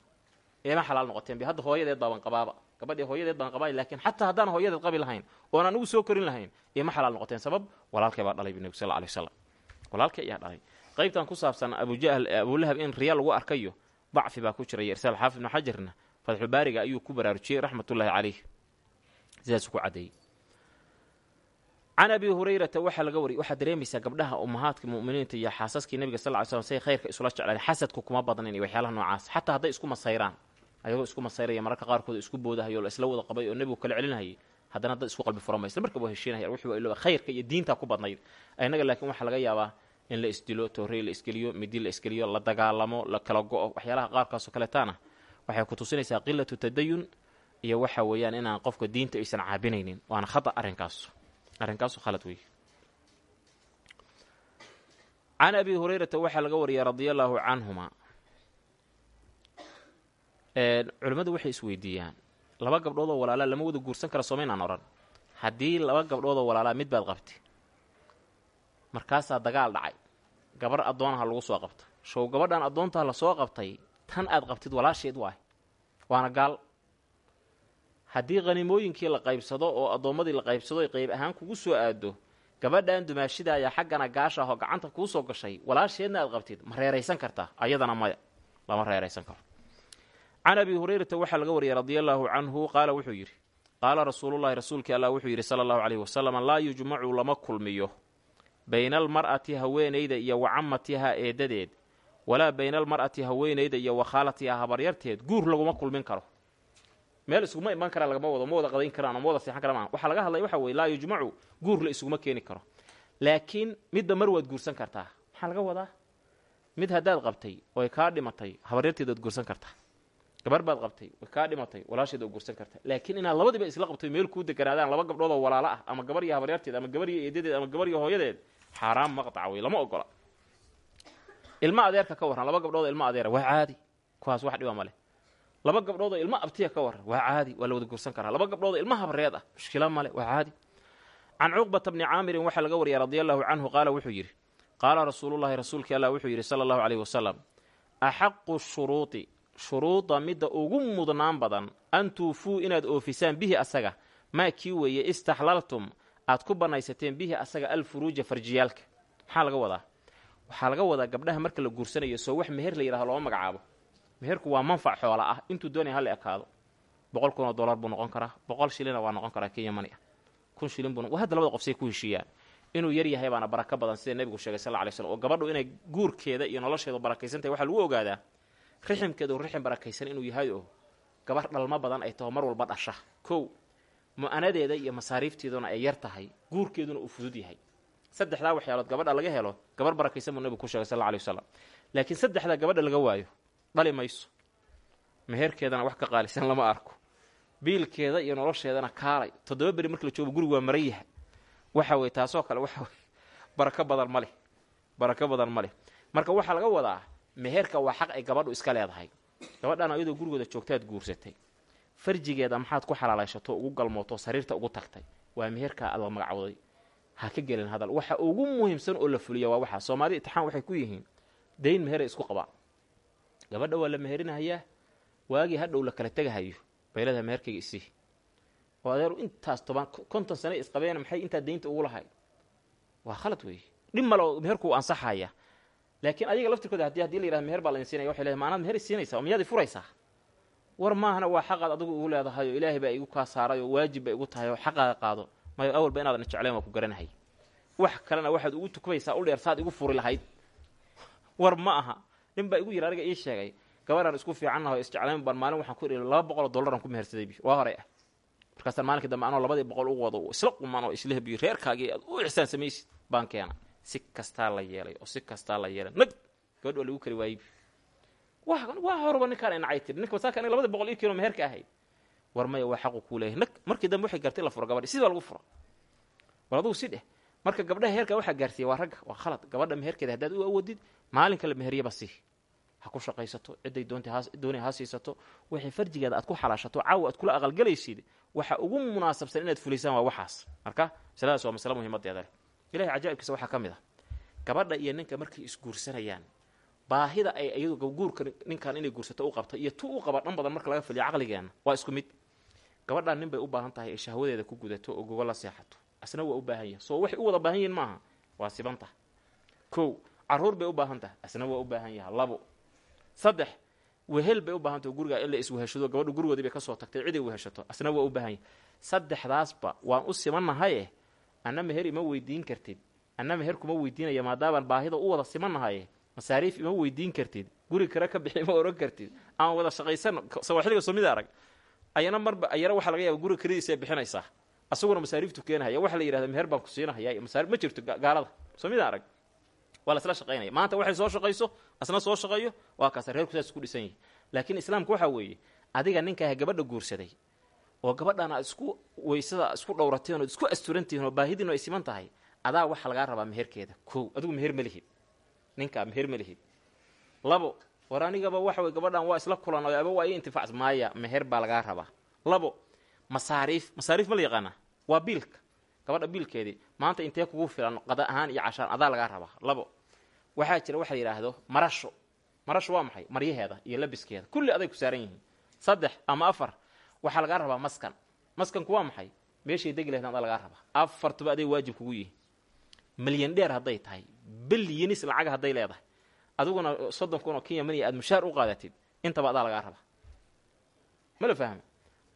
Eema xalaal noqoteen bi hadda hooyadeed baaban qabaaba gabadhii hooyadeed baan qabaa laakiin xataa haddaan hooyadeed qabi lahayn oon anugu soo korin lahayn eema xalaal noqoteen. Sabab walaalkay baa dhalay bu sal alay wasalam walaalkay ayaa dhalay. Qaybtan ku saabsan abujahl abulahab in riya lagu arkayo dacfi baa ku jiraya irsaal xaafid ibnu xajarna fatxubaariga ayuu ku baraarujiyey raxmatullaahi caleyh sidaasuu ku caddeeyey can abi hurayrata waxaa laga wariyay waxaad dareemaysaa gabdhaha ummahaadka mu'miniinta iyo xaasaskii nebiga sal ly slam say khayrka isula jeclaan xasadku kuma badnayn iyo waxyaalaha noocaas xataa hadday isku masayraan ayagoo isku masayraya mararka qaarkood isku boodahayo la isla wada qabay oo nebigu kala celinhayay haddana dad isku qalbi fura maysa markaba heshiinaya wuxuu ilo khayrka iyo diintaa ku badnayd. Innaga laakiin waxaa laga yaabaa in la isdilo toorey la isgeliyo midi la isgeliyo la dagaalamo la kala go-o waxyaalaha qaarkaasoo kaletaana. Waxay ku tusinaysaa qilatu tadayun iyo waxa weeyaan inaan qofka diinta aysan caabinaynin. Waana khata arrinkaasu arrinkaasu khalad wey can abi hurayrata waxaa laga wariyay radia allaahu canhuma culimmadu waxay isweydiiyaan laba gabdhoodoo walaalaa lama wada guursan kara soomaynaan odhan haddii laba gabdhoodoo walaalaa mid baad qabti markaasaa dagaal dhacay. Gabar addoonaha lagu soo qabta show gabadhan addoontaha la soo qabtay tan aad qabtid walaasheed waay. Waana gaal. Haddii qhanimooyinkii la qaybsado oo addoommadii la qaybsado ay qayb ahaan kugu soo aado gabadhan dumaashidaaya xaggana gaasha ah oo gacanta kuu soo gashay walaasheedna aad qabtid ma reeraysan kartaa. Ayadana maya lama reeraysan karo can abi hurayrata waxaa laga wariyay radia allaahu canhu qaala wuxuu yidhi qaala rasuulullahi rasuulkii allah wuxuu yidhi sala allahu caleyhi wasalam laa yujmacu lama kulmiyo bayna almar'ati haweenayda iyo wa camatihaa eedadeed walaa bayna almar'ati haweenayda iyo wa khaalatihaa habaryarteed guur laguma kulmin karo. Meel isuguma iman karaan lagama wado ma qadayn karaan ma seexan kara maa waxaa laga hadlaya waxa weye laa yujmacu guur la isuguma keeni karo. Laakiin midba mar waad guursan kartaa. Maxaa laga wadaa? Mid haddaad qabtay oy kaa dhimatay habaryarteed guursan kartaa gabar baad qabtay way kaa dhimatay walaasheed oo guursan karta laakiin inaad labadiiba isla qabtay meel kuu deganaadaan laba gabdhood oo walaalo ah ama gabar iyo habaryarteed ama gabar iyo eedadeed ama gabar iyo hooyadeed xaaraam maqtaca wey lama ogola. Ilma adeerka ka warran laba gabdhood oo ilma adeera waa caadi. Kuwaas wax dhiba maleh laba gabdhood oo ilma abtiya ka warran waa caadi waa la wada guursan karaa. Laba gabdhood oo ilma habreed ah mushkila male waa caadi. Can cuqbata bni caamirin waxaa laga wariyay radia allahu canhu qaala wuxuu yidhi qaala rasuulullahi rasuulkii allah wuxuu yidhi sala allahu caleyhi wasalam axaqu shuruudi shuruuda midda ugu mudnaan badan. An tuufuu inaad oofisaan bihi asaga. Maa kii weeye istaxlaltum. Aad ku bannaysateen bihi asaga alfuruuja farjiyaalka. Maxaa laga wadaa? Waxaa laga wadaa gabdhaha marka la guursanayo soo wax meher la yidhahdo looma magacaabo. Meherku waa manfac xoola ah. Intuu doonaya hala ekaado. Boqol kun oo dollar buu noqon karaa. Boqol shilina waa noqon karaa kenya mani ah. Kun shilin buu hadda labada qof say ku heshiiyaan. Inuu yar yahay baana barako badan sida nebigu sheegay sal ly slm oo gabadhu inay guurkeeda iyo nolosheedu barakaysan tahay waxaa lagu ogaadaa riximkeedu rixim barakaysan inuu yahay oo gabar dhalmo badan ay taho mar walba dhasha. Kow mu'anadeeda iyo masaariifteeduna ay yar tahay. Guurkeeduna uu fudud yahay. Saddexdaa waxyaalood gabadha laga helo gabar barakaysan buu nebigu ku sheegay sal ly wasalam laakiin saddexdaa gabadha laga waayo dhali mayso. Meherkeedana wax ka qaalisan lama arko. Biilkeeda iyo nolosheedana kaalay. Toddoba beri marki la joogo gurigu waa maran yahay. Waxa weye taasoo kale waxa weye barako badan ma leh. Barako badan ma leh. Marka waxaa laga wadaa meherka waa xaq ay gabadhu iska leedahay. Gabadhan iyadoo gurigooda joogtaad guursatay. Farjigeeda maxaad ku xalaalayshato ugu galmooto sariirta ugu tagtay. Waa meherkaa aad magacowday. Ha ka gelin hadal. Waxa ugu muhiimsan oo la fuliya waa waxaa soomaalida itixaan waxay ku yihiin dayn meheray isku qabaa gabadha waa la meherinahayaa waagii hadhow la kala tegahayo baylada meherkayga isii oo adeeru intaas toban konton sane isqabeen maxay intaa daynta ugu lahay waa khalad weeye. Dhib malo meherku ansaxaya laakiin adiga laftirkooda haddii haddii la yihahdo meher baa laydin siinaya waxay leedahay maanaad meher siinaysaa oo miyaad furaysaa? War maahana waa xaqaad adigu ugu leedahay oo ilaahay baa igu kaa saaray oo waajib bay igu tahay oo xaqaaga qaado. Mayo awalba inaadan jeclayn waa ku garanahay. Wax kalena waxaad ugu tukubaysaa u dheer saad igu furi lahayd. War ma aha nin baa igu yiri aniga ii sheegay gabadhaan isku fiicannaho isjeclayn baan maalin waxaan ku idhi laba boqoloo dollaran ku mehersaday bi waa horay ah markaasaan maalinkii dambe anoo labadii boqol u wado isla quman oo isla hebiyo reerkaagii aad u ixsaan samaysid baan keena si kastaa la yeelay oo si kastaa la yeelay. Nag gabadh waa lagu kari waayey. Waa horba ninkaan inacay tiri ninka masaaka aniga labadii boqol ii kiilo meherka ahayd. War maya waa xaqu kuu leeyahay. Nag markii dambe waxay gartay la furo gabadhi sidii lagu furo. Bal adugu si marka gabdhaha heerka waxaa gaarsiiya waa ragga waa khalad. Gabadha meherkeeda haddaad u awoodid maalinka la meheryaba sii. Ha ku shaqaysato ciday doonay ha siisato waxay farjigeeda aad ku xalaashato caawa aad kula aqalgalaysid waxa ugu munaasabsan inaad fulisaan waa waxaas. Marka masaladaas waa masale muhiimadeeda leh ilahay cajaa'ibkiisa waxaa ka mid a gabadha iyo ninka markay isguursanayaan baahida ay iyadu guurka ninkan inay guursato u qabto iyo tu u qaba dhan badan marka laga filiyo caqligeenna waa isku mid. Gabadhaan nin bay u baahan tahay ay shahwadeeda ku gudato oo gogo la seexato. Asna waa u baahan yahay. Soo waxay u wada baahan yihiin maaha? Waa sibantah kow carruur bay u baahan tahay. Asna waa u baahan yaha labo saddex wehel bay u baahan tahay gurigaa in la isweheshado gabadha gurigoodii bay ka soo tagtay ciday weheshato asna waa u baahan yahay. Saddexdaasba waan u simannahaye anna meher ima weydiin kartid. Anna meher kuma weydiinaya maadaabaan baahida u wada simannahaye masaariif ima weydiin kartid. Guri kale ka bixi ima ohan kartid. Aan wada shaqaysano sawaaxiliga soomida arag. Ayana marba ayana waxaa laga yaaba guriga kelidiisa bixinaysaa asaguna masaariiftu keenahaya waxa la yidhahda meher baan ku siinahaya masaarif ma jirto gaalada. Soomida arag. Waa la isla shaqaynaya maanta waxay soo shaqayso asna soo shaqeeyo waa kaasa reerku saas ku dhisan yahay. Laakiin islaamka waxaa weeye adiga ninkaah gabadha guursaday oo gabadhan aad isku weysada isku dhowrateen ood isku asturantihiin oo baahidiinu ay siman tahay adaa waxaa lagaa rabaa meherkeeda. Kow adigu meher ma lihid. Ninkaa meher ma labo war anigaba waxa gabadhan waa isla kulan oo aba waa ii intifaac maaya meher baa lagaa rabaa. Labo masaariif masaariif ma la yaqaanaa? Waa biilka. Gabadha biilkeedii maanta intee kugu filan qada ahaan iyo cashaan adaa lagaa rabaa. Labo waxaa jira waxa la yidhaahdo marasho. Marasho waa maxay? Maryaheeda iyo labiskeeda. Kulli aday ku saaran yihiin. Saddex ama afar waxaa lagaa rabaa maskan. Maskanku waa maxay? Meeshay degi lahayd adaa lagaa rabaa. Afartuba aday waajib kugu yihiin milyan dheer hadday tahay. Bilyanis lacaga hadday leedahay. Adiguna soddon kun oo kenya mania aad mushaar u qaadatid. Intaba adaa lagaa rabaa. Ma la fahma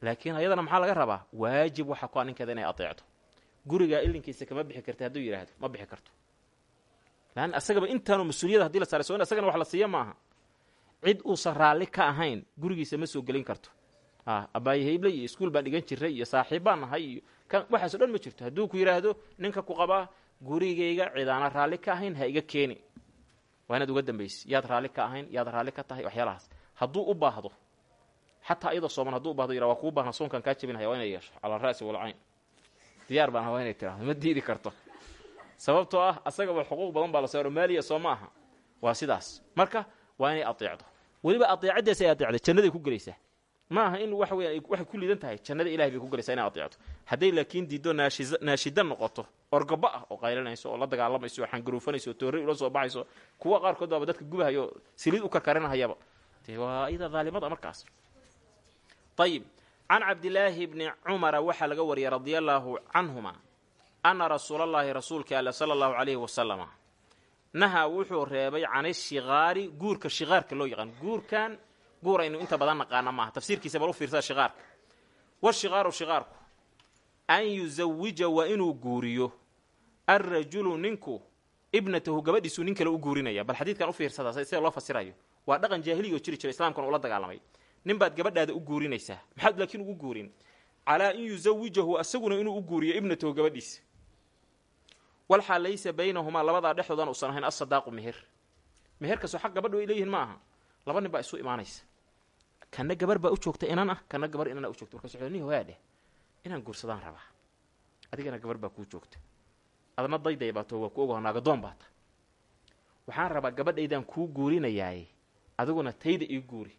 laakiin ayadana maxaa laga rabaa? Waajib waxa ku a ninkeeda inay adeecdo gurigaa ilinkiisa kama bixi karta hadduu yidhaahdo ma bixi karto. Lan asagaba intaanu mas'uuliyada haddii la saaray so asagana wax la siiya maaha. Cid uusan raalli ka ahayn gurigiisa ma soo gelin karto abaayahayble iyo iskuul baan dhigan jiray iyo saaxiib baan nahay iyo waxaaso dhan ma jirto. Hadduu ku yidhaahdo ninka ku qabaa gurigayga cidaana raalli ka ahayn ha iga keeni. Waa inaad uga dambaysa yaad raalli ka ahayn yaad raalli ka tahay waxyaalahaas. Hadduu u baahdo xataa iyadoo sooman hadduu u bahdo yira waa kuu baahna soonkan kaa jabinhaya waa inay yeesho calaa ra'si walcayn diyaar baan waa inay tirahdo ma diidi karto. Sababtoo ah asagaba xuquuq badan baa la saaro maaliya soo ma aha. Waa sidaas. Marka waa inay adeecdo. Weliba adeecaddees ay adeecday jannaday ku gelaysaa ma aha in weya waxay ku liidan tahay. Jannada ilahay bay ku gelaysaa inay adeecdo hadday laakiin diiddo naashida noqoto orgaba ah oo qaylanayso oo la dagaalamayso oo xangaruufanayso oo toorey ula soo baxayso kuwa qaarkood baaba dadka gubahayo saliid u karkarinahayaba dee waa iyada daalimada markaas. Ayib can cabdilaahi bni cumara waxaa laga wariyay radia allaahu canhuma ana rasuulallaahi rasuulka alla sala allahu calayhi wasalama nahaa wuxuu reebay cani shikaari guurka shikaarka loo yaqaan. Guurkan guur aynu inta badan naqaana maaha. Tafsiirkiisa bal u fiirsada shikaarka washikaaru shikaarku an yusawija waa inuu guuriyo alrajulu ninku ibnatahu gabadhiisuu nin kale u guurinaya. Bal xadiidkan u fiirsada sida loo fasirayo. Waa dhaqan jaahiliya oo jiri jira islaamkan ula dagaalamay. Nin baad gabadhaada u guurinaysaa maxaad laakiin ugu guurin. Calaa in yusawijahu asaguna inuu u guuriyo ibnatahu gabadhiisa walxaa laysa baynahumaa labadaa dhexdoodan uusan ahayn asadaaqu meher meherkasoo xaq gabadhu ay leeyihiin ma aha laba nin baa isu imaanaysa kana gabar baa u joogta inan ah kana gabar inana u joogta markaas wuxuu nin hoyaa dheh inaan guursadaan rabaa. Adigana gabar baa kuu joogta. Adna dayday baa too waa ku ogaho naagadoon baa ta. Waxaan rabaa gabadhaydaan kuu guurinayaaye adiguna tayda ii guuri.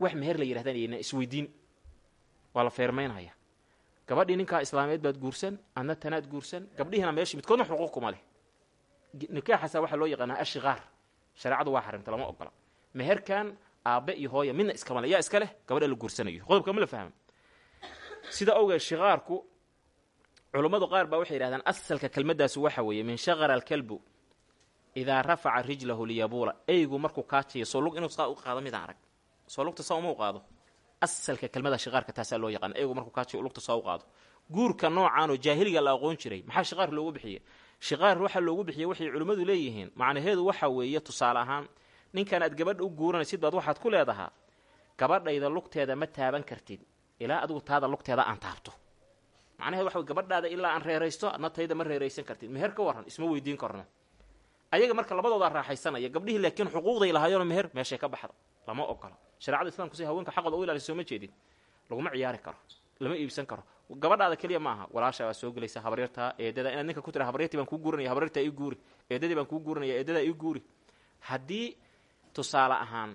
Wax meher la yidhahdaan iyna isweydiin. Waa la feermaynaya gabadhii ninkaa islaameed baad guursan adna tanaad guursan. Gabdhihiina meeshii midkoodna xuquuq kuma leh. Nikaaxaasa waxaa loo yaqaanaa ashikaar shareecadu waa xarimta lama ogola. Meherkan aabbe iyo hooya midna iskama le yaa iska leh gabadha la guursanayo. Qodobka ma la fahma sida awgeed shikaarku culummadu qaar baa waxay yidhahdaan asalka kelmaddaasi waxa weeye min shaqara alkalbu idaa rafaca rijlahu liyabuula. Eygu markuu kaajayo soo inuu saa u qaado midaan arag soo saa uma u qaado. Asalka kelmada shikaarka taasaa loo yaqaana eygu markuu kaajayo lugta saa u qaado. Guurka noocaanoo jaahiliga la aqoon jiray maxaa shikaar loogu bixiyey shikaar waxaa loogu bixiyey waxay culimmadu leeyihiin. Macnaheedu waxa weeye tusaale ahaan ninkan aad gabadha u guuranaysid baad waxaad ku leedahaa gabadhayda lugteeda ma taaban kartid. Ilaa adigu taada lugteeda aan taabto. Macnaheedu waxa gabadhaada ilaa aan reeraysto adna tayda ma reeraysan kartid. Meher ka warran isma weydiin karno ayaga marka labadoodaa raaxaysanaya gabdhihii laakiin xuquuqday lahaayeenoo meher meeshay ka baxda lama ogola. Sharecada islamku si haweenka xaqooda u ilaalisa sooma jeedin. Laguma ciyaari karo. Lama iibsan karo. Gabadhaada keliya ma aha. Baa soo gelaysa habaryartaa eedada inaad ninka ku tira habaryartii baan kuu guuranaya habaryartaa ii guuri. Eedadii baan kuu guuranaya eedadaa ii guuri. Haddii tusaale ahaan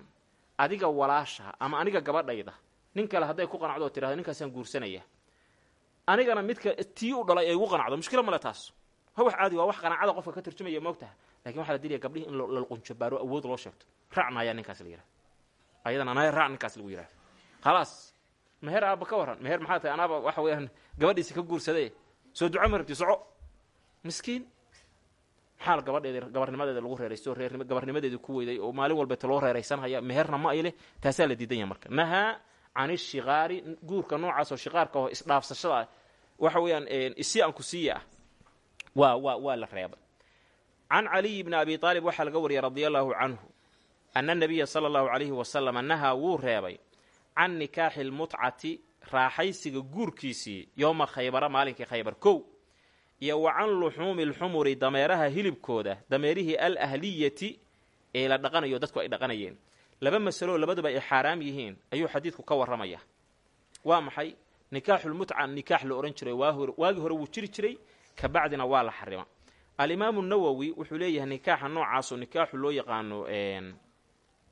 adiga walaasha ama aniga gabadhayda nin kale hadday ku qanacdo oo tirahdo ninkaasaan guursanaya. Anigana midka tii u dhalay ay ugu qanacdo mushkila male taas. Ha wax caadi waa wax qanaacada qofka ka turjumaya moogtaha laakiin waxaa la dilaya gabdhihi in la qunjabaaro awood loo sheegto. Raacna ayaa ninkaas la yihahda ayadan anaa raac ninkaas lagu yihahda khalaas meher aaba ka warran. Meher maxaa tahay? Anaaba waxa weeyaan gabadhiisi ka guursade soo duco ma rabti soco. Miskiin maxaa gabadheeda gabarnimadeeda lagu reeraysto reer gabarnimadeeda ku weyday oo maalin walbeeta loo reeraysanhaya meherna ma ay taasaa la diidan marka. Nahaa can ishikaari guurka noocaas oo shikaarka oo isdhaafsashada ah waxa weeyaan isi aan ku siiya ah waa waa waa la reebay can caliyi bni abi aalib waxaa laga wariyay radia allaahu canhu ana nabiya sala allahu calayhi wasalama nahaa wuu reebay can nikaaxi lmutcati raaxaysiga guurkiisii yooma khaybara maalinkii khaybar kow iyo wa can luxuumi lxumuri dameeraha hilibkooda dameerihii al ahliyati ee la dhaqanayo dadku ay dhaqanayeen. Laba masaloo labaduba ay xaaraam yihiin ayuu xadiidku ka warramaya. Waa maxay? Nikaaxulmutca nikaax la odhan jiray. Waagii hore wuu jiri jiray ka bacdina waa la xarima. Alimaamu nawowi wuxuu leeyahay nikaaxa noocaasoo nikaaxu loo yaqaano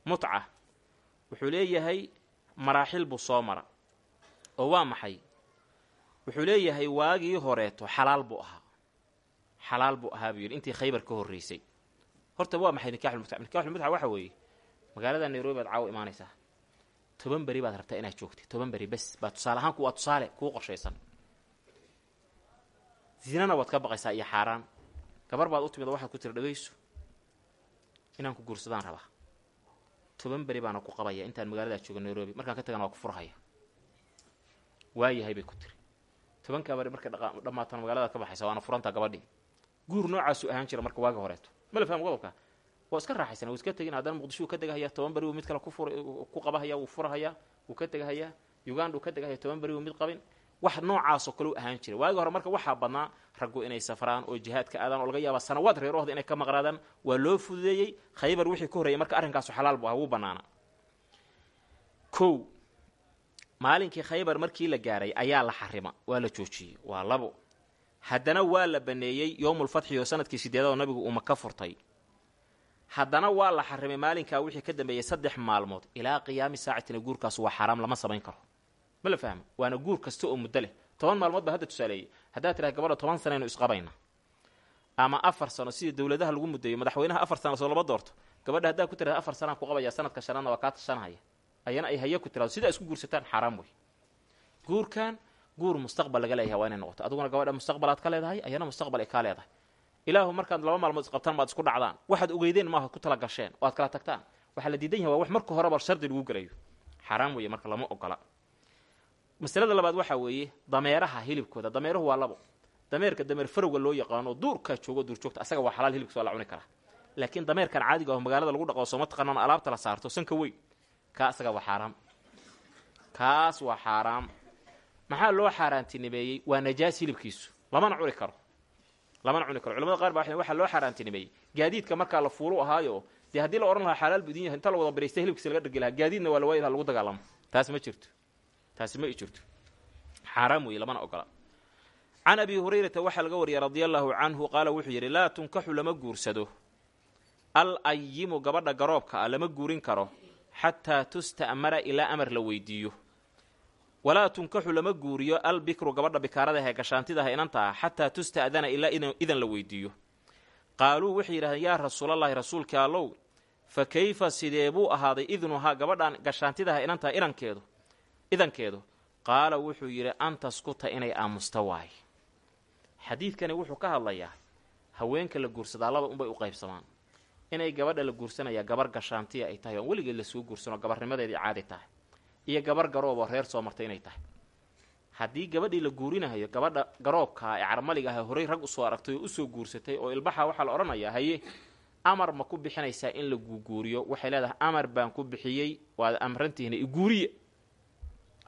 mutca. Wuxuu leeyahay maraaxil buu soo mara. Oo waa maxay? Wuxuu leeyahay waagii horeeto xalaal buu ahaa xalaal buu ahaa buu yidhi intii khaybar ka horreysay. Horta waa maxay nikaxulmutca nikaxulmutca waxa weeye magaalada nairobi baad caawa imaanaysaa. Toban beri baad rabtaa inaad joogtid toban beri bes. Baa tusaale ahaan waa tusaale kuu qorshaysan. Zinana waad ka baqaysaa iyo xaaraan. Gabar baad u timid oo waxaad ku tiri dhagayso inaan ku guursadaan rabaa. Toban beri baana ku qabaya intaan magaaladaa jooga nairobi markaan ka tagana waa ku furhaya waayahay bay ku tiri. Tobankaa beri markay dhammaatana magaaladaad ka baxaysa waana furantaa gabadhii guur noocaasu ahaan jira marka waaga horeeto. Ma la faham qodobka waa iska raaxaysan wuu iska tegin. Haddana muqdisho wuu ka tegahaya toban beri wuu mid kale ku qabahaya wuu furahaya wuu ka tegahayaa uganda uu ka tegahaya toban beri wuu mid qabin. Wax noocaasoo kale u ahaan jira. Waagi hore marka waxaa badnaa raggu inay safraan oo jihaadka aadaan oo laga yaabaa sanawaad reerahooda inay ka maqnaadaan. Waa loo fududeeyey. Khaybar wixii ka horreeyay marka arrinkaasu xalaal bu aha wuu bannaana. Kow maalinkii khaybar markii la gaaray ayaa la xarima waa la joojiyey waa labo haddana waa la baneeyey yowmulfatxi sannadkii sideedadoo nabigu uu maka furtay. Haddana waa la xarimay maalinkaa wixii ka dambeeyey saddex maalmood ilaa qiyaami saacatina guurkaas waa xaaraam lama samayn karo. Ma la fahmo? Waana guur kasta oo muddo leh. Toban maalmood baa hadda tusaaleeyey. Haddaad tiraha gabadha toban sanaynu isqabayna. Ama afar sano sida dowladaha lagu muddeeyo madaxweynaha afar sano soo lama doorto. Gabadha haddaad ku tirahda afar sanaan ku qabaya sanadka shanaadna waa kaa tashanahaya ayana ay haye ku tirahdo sidaa isku guursataan xaaraam wey. Guurkan guur mustaqbal laga leeyahay waa inay noqoto. Adiguna gabadha mustaqbalaad ka leedahay ayana mustaqbal ay kaa leedahay. Ilaahu markaad laba maalmood isqabtaan maad isku dhacdaan. Waxaad ogeydeen maaha ku tala gasheen oo aad kala tagtaan. Waxaa la diidan yahay waa wax marka horeba shardi lagu gelayo. Xaaraam weeye marka lama ogola. Masalada labaad waxaa weeye dameeraha hilibkooda. Dameeruhu waa labo. Dameerka dameer farowga loo yaqaano duurkaa joogo duurjoogta asaga waa xalaal hilibkiisa waa la cuni karaa laakiin dameerkan caadiga aho magaalada lagu dhaqo soo mataqaanaan alaabta la saarto sanka weyn. Kaa asaga waa xaaraam kaas waa xaaraam maxaa loo xaaraantinimeeyey? Waa najaas hilibkiisu. Lamana cuni karo. Lamana cuni karo. Culamada qaar baa waxaa loo xaaraantinimeeyey. Gaadiidka markaa la fuulu ahaayo dee haddii la odhan lahaa xalaal budin yahay inta la wada baraystay hilibkiisa laga dhegi lahaa gaadiidna waa la waayi lagu dagaalamo. Taas ma jirto. Taasi ma jirto. Xaaraam weeye lamana ogola. Can abi hurayrata waxaa laga wariyay radia allaahu canhu qaala wuxuu yidhi laa tunkaxu lama guursado. Al ayimu gabadha garoobka ah lama guurin karo xataa tusta'mara ilaa amar la weydiiyo walaa tunkaxu lama guuriyo al bikru gabadha bikaaradahe gashaantidaha inantaa xataa tusta'dana ilaa idan la weydiiyo. Qaaluu waxay yidhahdeen yaa rasuulallaahi rasuulkii allow fa kayfa sidee buu ahaaday idnuhaa gabadhan gashaantidaha inantaa idankeedu idankeedu? Qaala wuxuu yidhi an taskuta inay aamusta waay. Xadiidkani wuxuu ka hadlayaa haweenka la guursadaa laba unbay u qaybsamaan. Inay gabadha la guursanayaa gabar gashaantiya ay tahay oon weligeed la soo guursano gabarnimadeedii caadi tahay iyo gabar garoob oo reer soo martay inay tahay. Haddii gabadhii la guurinahayo gabadha garoobkaa ee carmaliga aha horey rag u soo aragtay oo u soo guursatay oo ilbaxa waxaa la odhanayaa haye amar ma ku bixinaysaa in la guuguuriyo waxay leedahay amar baan ku bixiyey waad amrantihiina iguuriya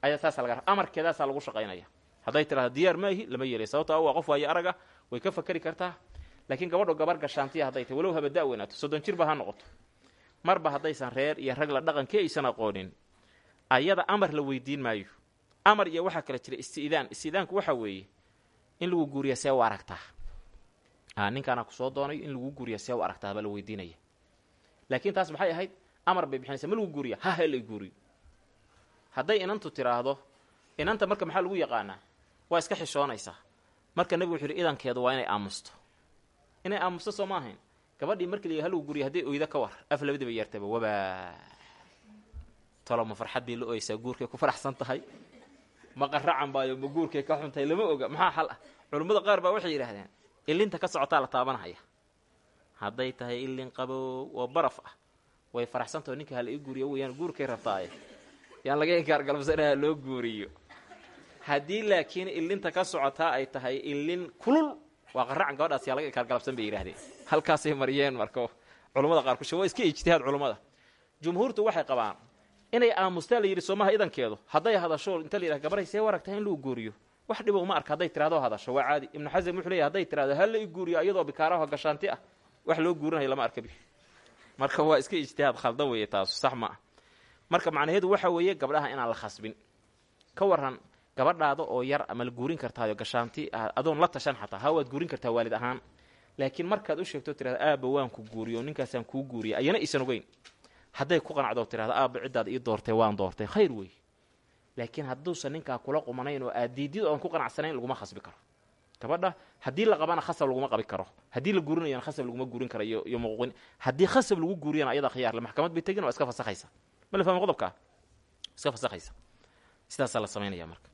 ayaa saasa laga amarkeedaasaa lagu shaqaynaya. Hadday tidhahdo diyaar maahi lama yeelay. Sababto a waa qof waayo araga way ka fakari kartaa. Laakiin gabadho gabar gashaantiya hadday tahy walow habada weynaato soddon jirba ha noqoto. Marba haddaysan reer iyo rag la dhaqankii aysan aqoonin ayada amar la weydiin maayo. Amar iyo waxaa kale jira isti'daan isti'daanku waxaa weeye in lagu guuriya see u aragtaa a ninkaana ku soo doonay in lagu guuriya see u aragtaa baa la weydiinaya. Laakiin taas maxay ahayd? Amar bay bixinaysa ma lagu guuriya? Ha ha guuriyo. Hadday inantu tiraahdo inanta marka maxaa lagu yaqaanaa? Waa iska xishoonaysaa. Marka nebigu wuxu yidhi idankeedu waa inay aamusto. Inay aamusto soo ma ahayn gabadhii markii la halagu guriya hadday oyda ka war. Af labadiba yeertaba wabaa tolo ma farxad bay la oysaa guurkay ku faraxsan tahay? Ma qaracan baayo ma guurkay ka xuntahay lama oga maxaa xal ah? Culummada qaar baa waxay yidhaahdeen ilinta ka socotaa la taabanhaya hadday tahay ilin qabow oo baraf ah way faraxsantaho ninka hala ii guuriyo weyaan guurkay rabtaaye. Yaan laga inkaar galabsanaha loo guuriyo. Haddii laakiin ilinta ka socotaa ay tahay ilin kulul waa qaracan gabadhaas yaa laga inkaar galabsan bay yidhahdeen halkaasay mariyeen marka culummada qaar kushe waa iska ijtihaad culummada jumhuurtu waxay qabaan inay aamustaa la yidhi soomaha idankeedu hadday hadasho inta la yidhah gabaray see waragtaa in lagu guuriyo. Wax dhiba uma arka hadday tirahdo hadasho waa caadi. Ibnu xasan wuxuu leeyahy hadday tirahdo ha la i guuriyo iyadoo bikaaraho gashaanti ah wax loo guurinayo lama arka bi marka waa iska ijtihaad khaldan weeye taasu sax ma ah. Marka macnaheedu waxa weeye gabdhaha inaan la khasbin. Ka waran gabadhaada oo yar ama la guurin kartaayo gashaanti adoon la tashan xataa ha waad guurin kartaa waalid ahaan. Laakiin markaad u sheegto tirahda aabba waan ku guuriyo ninkaasaan kuu guuriya ayana iisan ogeyn hadday ku qanacdo tirahda aabba ciddaad ii doortay waan doortay. Khayr wey laakiin hadduusan ninkaa kula qumanayn oo aad diidid oon ku qanacsanayn laguma khasbi karo. Gabadha haddii la qabana khasab laguma qabi karo. Haddii la guurinayana khasab laguma guurin karo iyo muquqin haddii khasab lagu guuriyana ayadaa khiyaarle maxkamad bay tegin waa iska fasakhaysa. Ma la fahma qodobkaa? Iska fasakhaysa. Sidaasaa la samaynaya marka.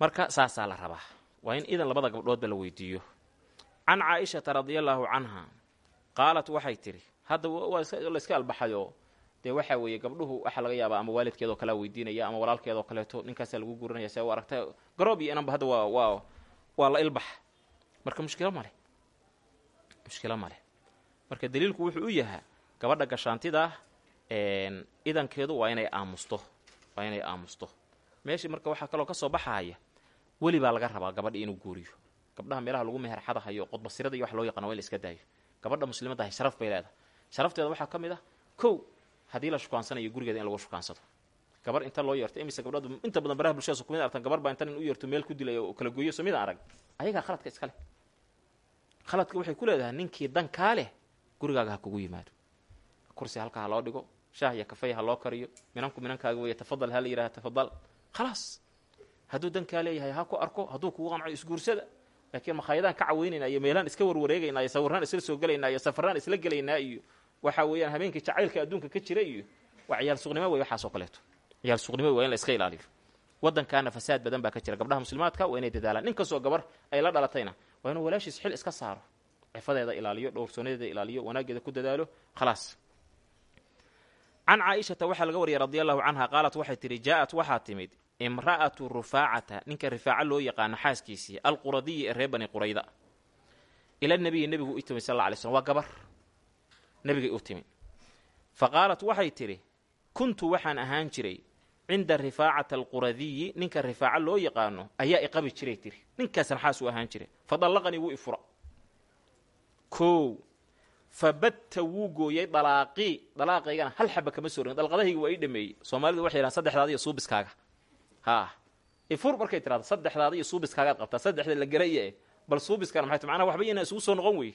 Marka saasaa la rabaa. Waa in idan labada gabdhoodba la weydiiyo. Can caaishata radia allaahu canha qaalat waxay tidhi hadda la iska albaxayoo dee waxaa weeye gabdhuhu waxaa laga yaabaa ama waalidkeedoo kalea weydiinaya ama walaalkeedoo kaleeto ninkaasaa lagu guurinaya see u aragta. Garoob iyo inanba hadda waa waa waa la ilbax. Marka mushkilo maleh mushkilo maleh marka daliilku wuxuu u yahaa gabadha gashaantidaa idankeedu waa inay aamusto. Waa inay aamusto. Meeshii marka waxaa kaloo ka soo baxaaya weli baa laga rabaa gabadha inuu guuriyo. Gabdhaha meelaha lagu meherxadahayo qodbasirada iyo wax loo yaqana waa in la iska daayo. Gabadha muslimaddahay sharaf bay leedahay sharafteeda waxaa ka mid ah kow haddii la shukaansanayo gurigeeda in lagu shukaansado. Gabar inta loo yeerto imise gabdhadu inta badan baraha bulshadaas kumid artan gabar intan in u yeerto meel ku dilay oo kala gooyo so midaan arag. Ayagaa khaladka iska leh. Khaladka waxay ku leedahay ninkii dankaa leh gurigaaga ha kugu yimaado. Kursi halka ha loo dhigo shaah iyo kafey ha loo kariyo minanku minankaaga weeye tafadal ha la yidhaha tafadal. Khalaas hadduu dankaa leeyahay ha ku arko hadduu kugu qanco isguursada. Laakiin makhaayadaan ka caweynaynaa iyo meelaan iska warwareegaynaa iyo sawiraan isla soo gelaynaa iyo safaraan isla gelaynaa iyo waxa weeyaan habeenkii jacaylka adduunka ka jira iyo waa ciyaal suuqnimo wey waxaasoo kaleeto. Ciyaal suuqnimo waa in la iska ilaaliyo. Waddankaana fasaad badan baa ka jira. Gabdhaha muslimaadka waa inay dadaalaan. Nin kastoo gabar ay la dhalatayna waa inuu walaashiis xil iska saaro. Cifadeeda ilaaliyo dhowrsoonadeeda ilaaliyo wanaaggeeda ku dadaalo khalaas. Can caaishata waxaa laga wariyay radi allahu canha qaalat waxay tidhi jaa-at waxaa timid imra'atu rufaacata. Ninka rifaaca loo yaqaano xaaskiisii alquradiyi ee reer bani qurayda. Ila nabiyi nebigu u timid sal alla alay slm waa gabar nebigay u timid fa qaalat waxay tidhi kuntu waxaan ahaan jiray cinda rifaacata alquradiyi ninka rifaaca loo yaqaano ayaa iqabi jiray tiri ninkaasan xaas u ahaan jiray. Fa dallaqanii wuu ifura kow fa wuu gooyey dalaaqii dalaaqaygana hal xaba kama soo dalqadahayga waa ii dhameeyey. Soomaalidu waxay yidhahan saddexdaada iyo suubiskaaga. Haa ifur markay tirahdo saddexdaada iyo suubiskaagaad qabtaa. Saddexda la garaya eh bal suubiskana maxay macnaha waxba inaa isugu soo noqon weye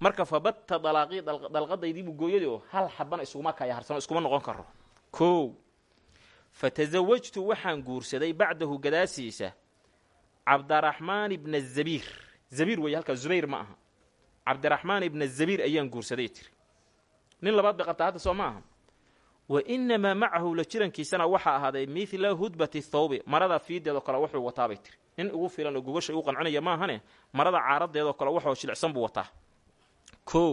marka fa batta dalaaqii dalqadaydiibuu gooyay oo hal xabana isuguma kaya harsano iskuma noqon karo. Kow fa tasawajtu waxaan guursaday bacdahu gadaasiisa cabdaraxmaan ibna zabiir. Zabiir weeye halkaa zubayr ma aha. Cabdiraxmaan ibna zabiir ayaan guursaday tiri. Nin labaad bay qabtaa hadda soo ma aha. Wa inamaa macahu la jirankiisana waxaa ahaaday midla hudbati thawbi marada fiideedoo kale wuxuu wataabay tiri. Nin ugu filan oo gogasha igu qancinaya maahane marada caaradeedoo kale waxoo shilicsan buu wataa kow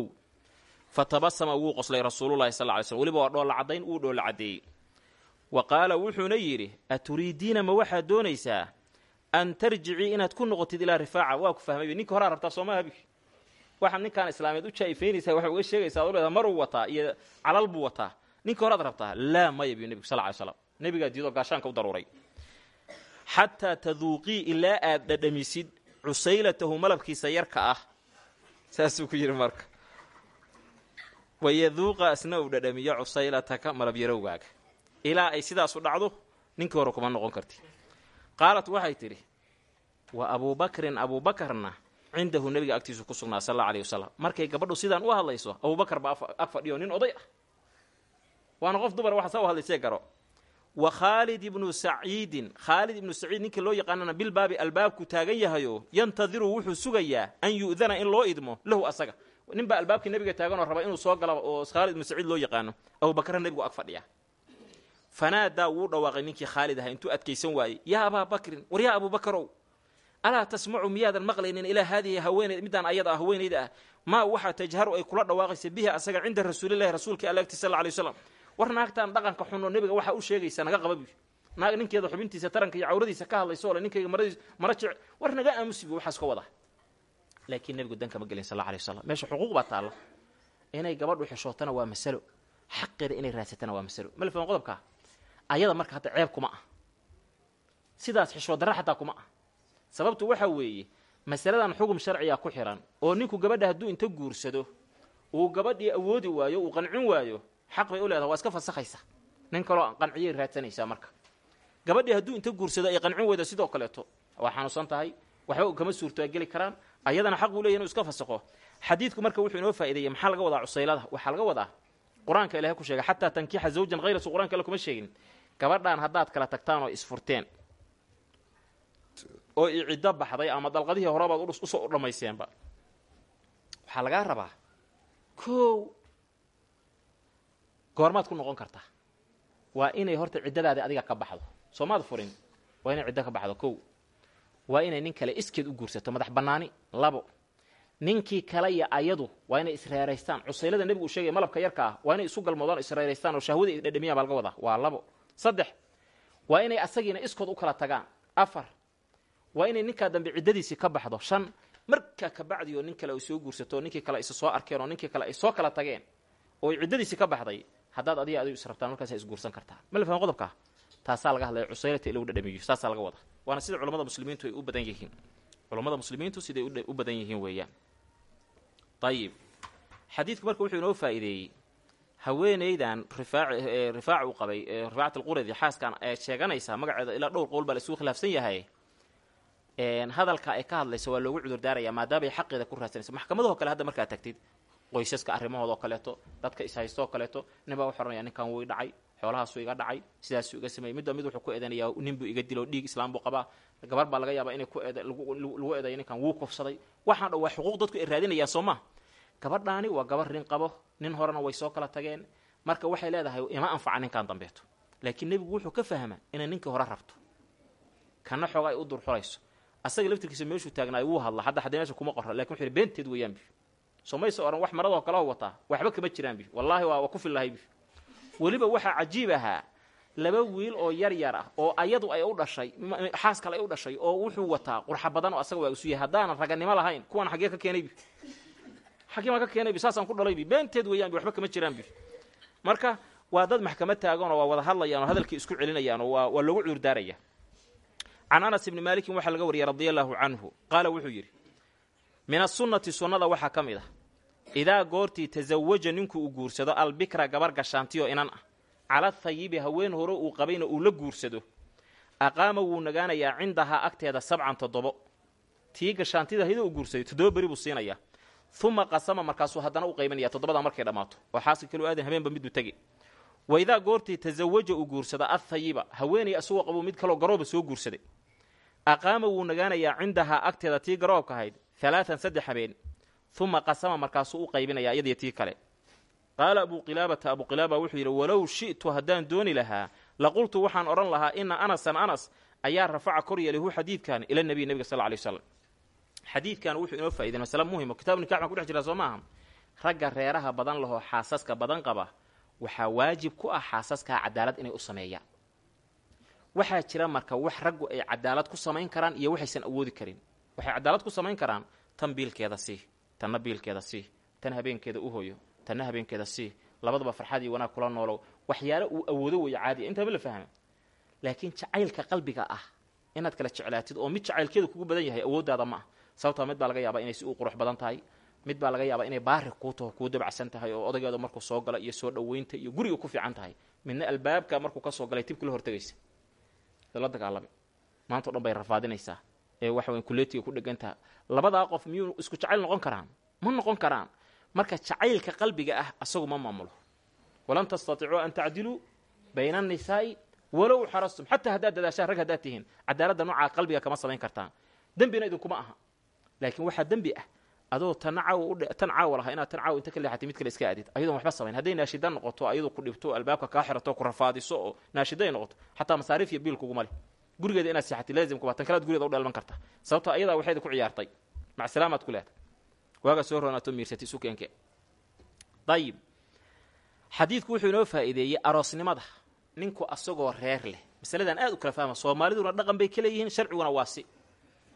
fa tabasama wuu qoslay rasuululahi sal ly slm weliba waa dhoolla caddayn uu dhoolla caddeeyey wa qaala wuxuuna yidhi aturiidiina ma waxaad doonaysaa an tarjicii inaad ku noqotid ilaa rifaaca? Waa ku fahmay ninka horaa rabtaa sooma habi waxaad ninkaan islaameed u jaa'ifaynaysaa waxay uga sheegaysaa ad u leedaa maruu wataa iyo calal buu wataa. Ninka horaad rabtaa laa maya biyu nebigu sal ly slam nebigaa diidoo gaashaanka u daruuray. Xataa taduuqii ilaa aad dhadhamisid cusaylatahu malabkiisa yarka ah saasuu ku yidhi marka. Wayaduuqa asna uu dhadhamiyo cusaylataka malab yarowgaaga. Ilaa ay sidaasu dhacdo ninkii hore kuma noqon karti. Qaalat waxay tidhi wa abuubakrin abuubakarna cindahu nebiga agtiisu ku sugnaa sal alla alayh wasalam markay gabadhu sidaan u hadlayso abuubakar baa ag fadhiyo nin oday ah. Waana qof dumar waxa saa u hadlaysee garo wa khaalid ibnu saciidin khaalid ibnu saciid ninka loo yaqaanana bilbaabi albaabku taagan yahayo yantadiru wuxuu sugayaa an yu'dana in loo idmo lahu asaga. Ninbaa albaabkii nebiga taaganoo raba inuu soo gala oo khaalid ibnu saciid loo yaqaano abuubakarna nebigu ag fadhiya. Fanaadaa wuu dhawaaqay ninkii khaalid ahaa intuu adkaysan waayey yaa abaa bakrin war yaa abuubakarow alaa tasmacu miyaadan maqlaynin ilaa haadihi haweeneyd midaan ayada ah haweenayda ah maa waxaa tajharu ay kula dhawaaqaysa bihi asaga cinda rasuulilahi rasuulka alla agti sal alay waslam war naagtaan dhaqanka xunoo nebiga waxaa u sheegaysa naga qaba buy naag ninkeeda xubintiisa taranka iyo cawradiisa ka hadlayso ole ninkayga maradiis mara war naga aamusi bu waxaas ka wada. Laakiin nebigu dan kama gelin sal alla alay meesha xuquuq baa taalla. Inay gabadhu xishootana waa masalo. Xaqeeda inay raadsatana waa masalo. Malfan qodobkaa ayada marka hadda ceeb kuma ah sidaas xishood darra xataa kuma ah sababtu waxa weeye masaladan xugum sharciga ku xiran. Oo ninku gabadha hadduu inta guursado uu gabadhii awoodi waayo uu qancin waayo xaq bay u leedaha waa iska fasakhaysa. Nin kaloo qanciyay raadsanaysaa marka. Gabadhii hadduu inta guursado ay qancin weydo sidoo kaleeto waa xanuunsan tahay waxba kama suurto geli karaan ayadana xaq buu leyahy inuu iska fasakho. Xadiidku marka wuxuu inoo faa'ideeyey maxaa laga wadaa cusaylada? Waxaa laga wadaa qur'aanka ilahay ku sheegay xataa tankiixa zawjan hayrasu qur'anka alle kuma sheegin. Gabadhaan haddaad kala tagtaan oo isfurteen oo i ciddo baxday ama dalqadihii horebaad u soo dhammayseenba waxaa lagaa rabaa kow goormaad ku noqon kartaa waa inay horta ciddadaadi adiga ka baxdo. Soomaad furin. Waa inay ciddo ka baxdo kow. Waa inay nin kale iskeed u guursato madax bannaani labo. Ninkii kale iyo ayadu waa inay isreeraystaan. Cusaylada nebigu uu sheegaya malabka yarka ah waa inay isu galmoodaan isreeraystaan oo shahwada ay dhadhamiyaan baa laga wadaa. Waa labo. Saddex waa inay asagiina iskood u kala tagaan. Afar waa inay ninkaa dambe ciddadiisii ka baxdo. Shan markaa kabacdi nin kale ay soo guursato ninkii kale isa soo arkeen oo ninkii kale ay soo kala tageen oo ciddadiisii ka baxday haddaad adiga adigu israbtaan markaasa isguursan kartaa. Ma la fahma qodobkaa taasaa laga hadlaya cusaylata in lagu dhadhamiyo. Saasaa laga wadaa waana sida culamada muslimiintu ay u badan yihiin. Culammada muslimiintu siday u badan yihiin weeyaan. Ayib xadiidku marka wuxuu inoo faa'iideeyey haweenaydan rifaac uu qabay rifaacat alquradi xaaskan ee sheeganaysa magaceeda ilaa dhowr qowl baa la isugu khilaafsan yahay. Hadalka ay ka hadlaysa waa loogu cudurdaaraya maadaama ay xaqeeda ku raadsanaysa maxkamadahoo kale hadda markaad tagtid qoysaska arrimahoodao kaleeto dadka ishaystooo kaleeto nin baa wuxu ohanaya ninkan wuu i dhacay xoolahaasuu iga dhacay sidaasuu iga sameeyey midba mid wuxuu ku eedanaya ninbuu iga dilo dhiig islaam buu qabaa. Gabar baa laga yaabaa inay lagu eedayo ninkan wuu kufsaday. Waxaan dhan waa xuquuq dadku ay raadinayaan soo ma gabadhaani waa gabar nin qabo nin horena way soo kala tageen. Marka waxay leedahay ima anfaca ninkan dambeeto. Laakiin nebigu wuxuu ka fahma inay ninkii hore rabto. Kana xooga ay u durxulayso asaga laftirkiisa meeshuu taagnaayo wuu hadla hadda haddii meesha kuma qorra laakiin wuxu yhi beenteed weeyaan soo mayse odhan wax maradoo kaleo wataa waxba kama jiraan wallaahi waa ku fillahay weliba waxaa cajiib ahaa laba wiil oo yar yar ah oo ayadu ay u dhashay xaas kale ay u dhashay oo wuxuu wataa qurxa badan oo asaga waa isu yahay. Haddaanan raganimo lahayn kuwan xaggee ka keenay bi xaggee baan ka keenay bi saasaan ku dhalay bi beenteed weeyaan waxba kama jiraan bi marka waa dad maxkamad taagan oo waa wada hadlayaan oo hadalkii isku celinayaan oo waa lagu cuurdaaraya. Can anas ibni maalikin waxaa laga wariyay radia allaahu canhu. Qaala wuxuu yidhi min asunnati sunnada waxaa ka mid ah. Idaa goortii tasawaja ninku uu guursado albikra gabar gashaantiyo inan ah. Cala thayibi haween hore uu qabayna uu la guursado. Aqaama wuu nagaanayaa cindahaa agteeda sabcan toddobo. Tii gashaantida hida uu guursaday toddoba beri buu siinayaa. Uma qasama markaasuu haddana u qaybanaya toddobadaa markay dhammaato. Oo xaaska kaloo aadan habeenba miduu tegi wa idaa goortii tasawaja uu guursado athayiba haweenay asagoo qabuu mid kaloo garooba soo guursaday. Aqaama wuu nagaanayaa cindahaa agteeda tii garoobka ahayd halaatan saddex habeen uma qasama markaasuu u qaybinayaa iyadiyo tii kale qaala abuu qilaabata abuu qilaaba wuxuu yidhi walow shi'tu haddaan dooni lahaa laqultu waxaan odhan lahaa ina anasan anas ayaa rafaca kor yeelay hu xadiidkan ila nebiy nebiga sal lay wasalam xadiidkan wuxuu inoo faa'iday masale muhimo kitabu nikax baan ku dhex jiraa soo maaha ragga reeraha badan lahoo xaasaska badan qaba waxaa waajib ku ah xaasaskaa cadaalad inay u sameeyaan waxaa jira marka wax raggu ay cadaalad ku samayn karaan iyo waxaysan awoodi karin waxay cadaalad ku samayn karaan tan biilkeeda sii tanna biilkeeda sii tan habeenkeeda u hoyo tanna habeenkeeda sii labadaba farxad iyo wanaag kula noolow. Waxyaale uu awoodo weeye caadiya intaama la fahma laakiin jacaylka qalbiga ah inaad kala jeclaatid oo mid jacaylkeeda kugu badan yahay awooddaada ma ah sababtaa mid baa laga yaabaa inay si u qurux badan tahay mid baa laga yaabaa inay baari kuu taho kuu dabacsan tahay oo odaygeeda markuu soo gala iyo soo dhoweynta iyo guriga ku fiican tahay. Midna albaabka markuu ka galay tib kula hortegaysa la dagaalame maantao dhan bay rafaadinaysaa ee waxa weyn kuleetiga ku dhegantaha labadaa qof miyuu isku jacayl noqon karaan? Ma noqon karaan. Marka jacaylka qalbiga ah asagu ma maamulo. Walan tastaticuu an tacdiluu bayna annisaa'i walow xarastum xataa haddaad dadaashaan rag haddaad tihiin cadaaladda noocaa qalbiga kama samayn kartaan. Dembina idinkuma aha. Laakiin waxaa dembi ah adoo caaw tan caawa lahaa inaad tan caawa inta ka leexatay mid kale iska aadid. Ayadoon waxba samayn. Hadday naashida noqoto ayadu ku dhibto albaabka kaa xirato ku rafaadiso oo naashiday noqoto xataa masaariif iyo biil kuguma leh gurigeeda inaad seexatay laazimkuba tan kalead gurigeeda u dheelman karta. Sababto ayadaa waxayda ku ciyaartay. Macsalaamaad ku leedahay waagaa soo roonaato miirsatay isu keenke dayib xadiidku wuxuu inoo faa'iideeyey aroosnimada ninku asagoo reer leh. Masaladan aad u kala fahma soomaaliduna dhaqan bay ka leeyihiin sharciguna waa si.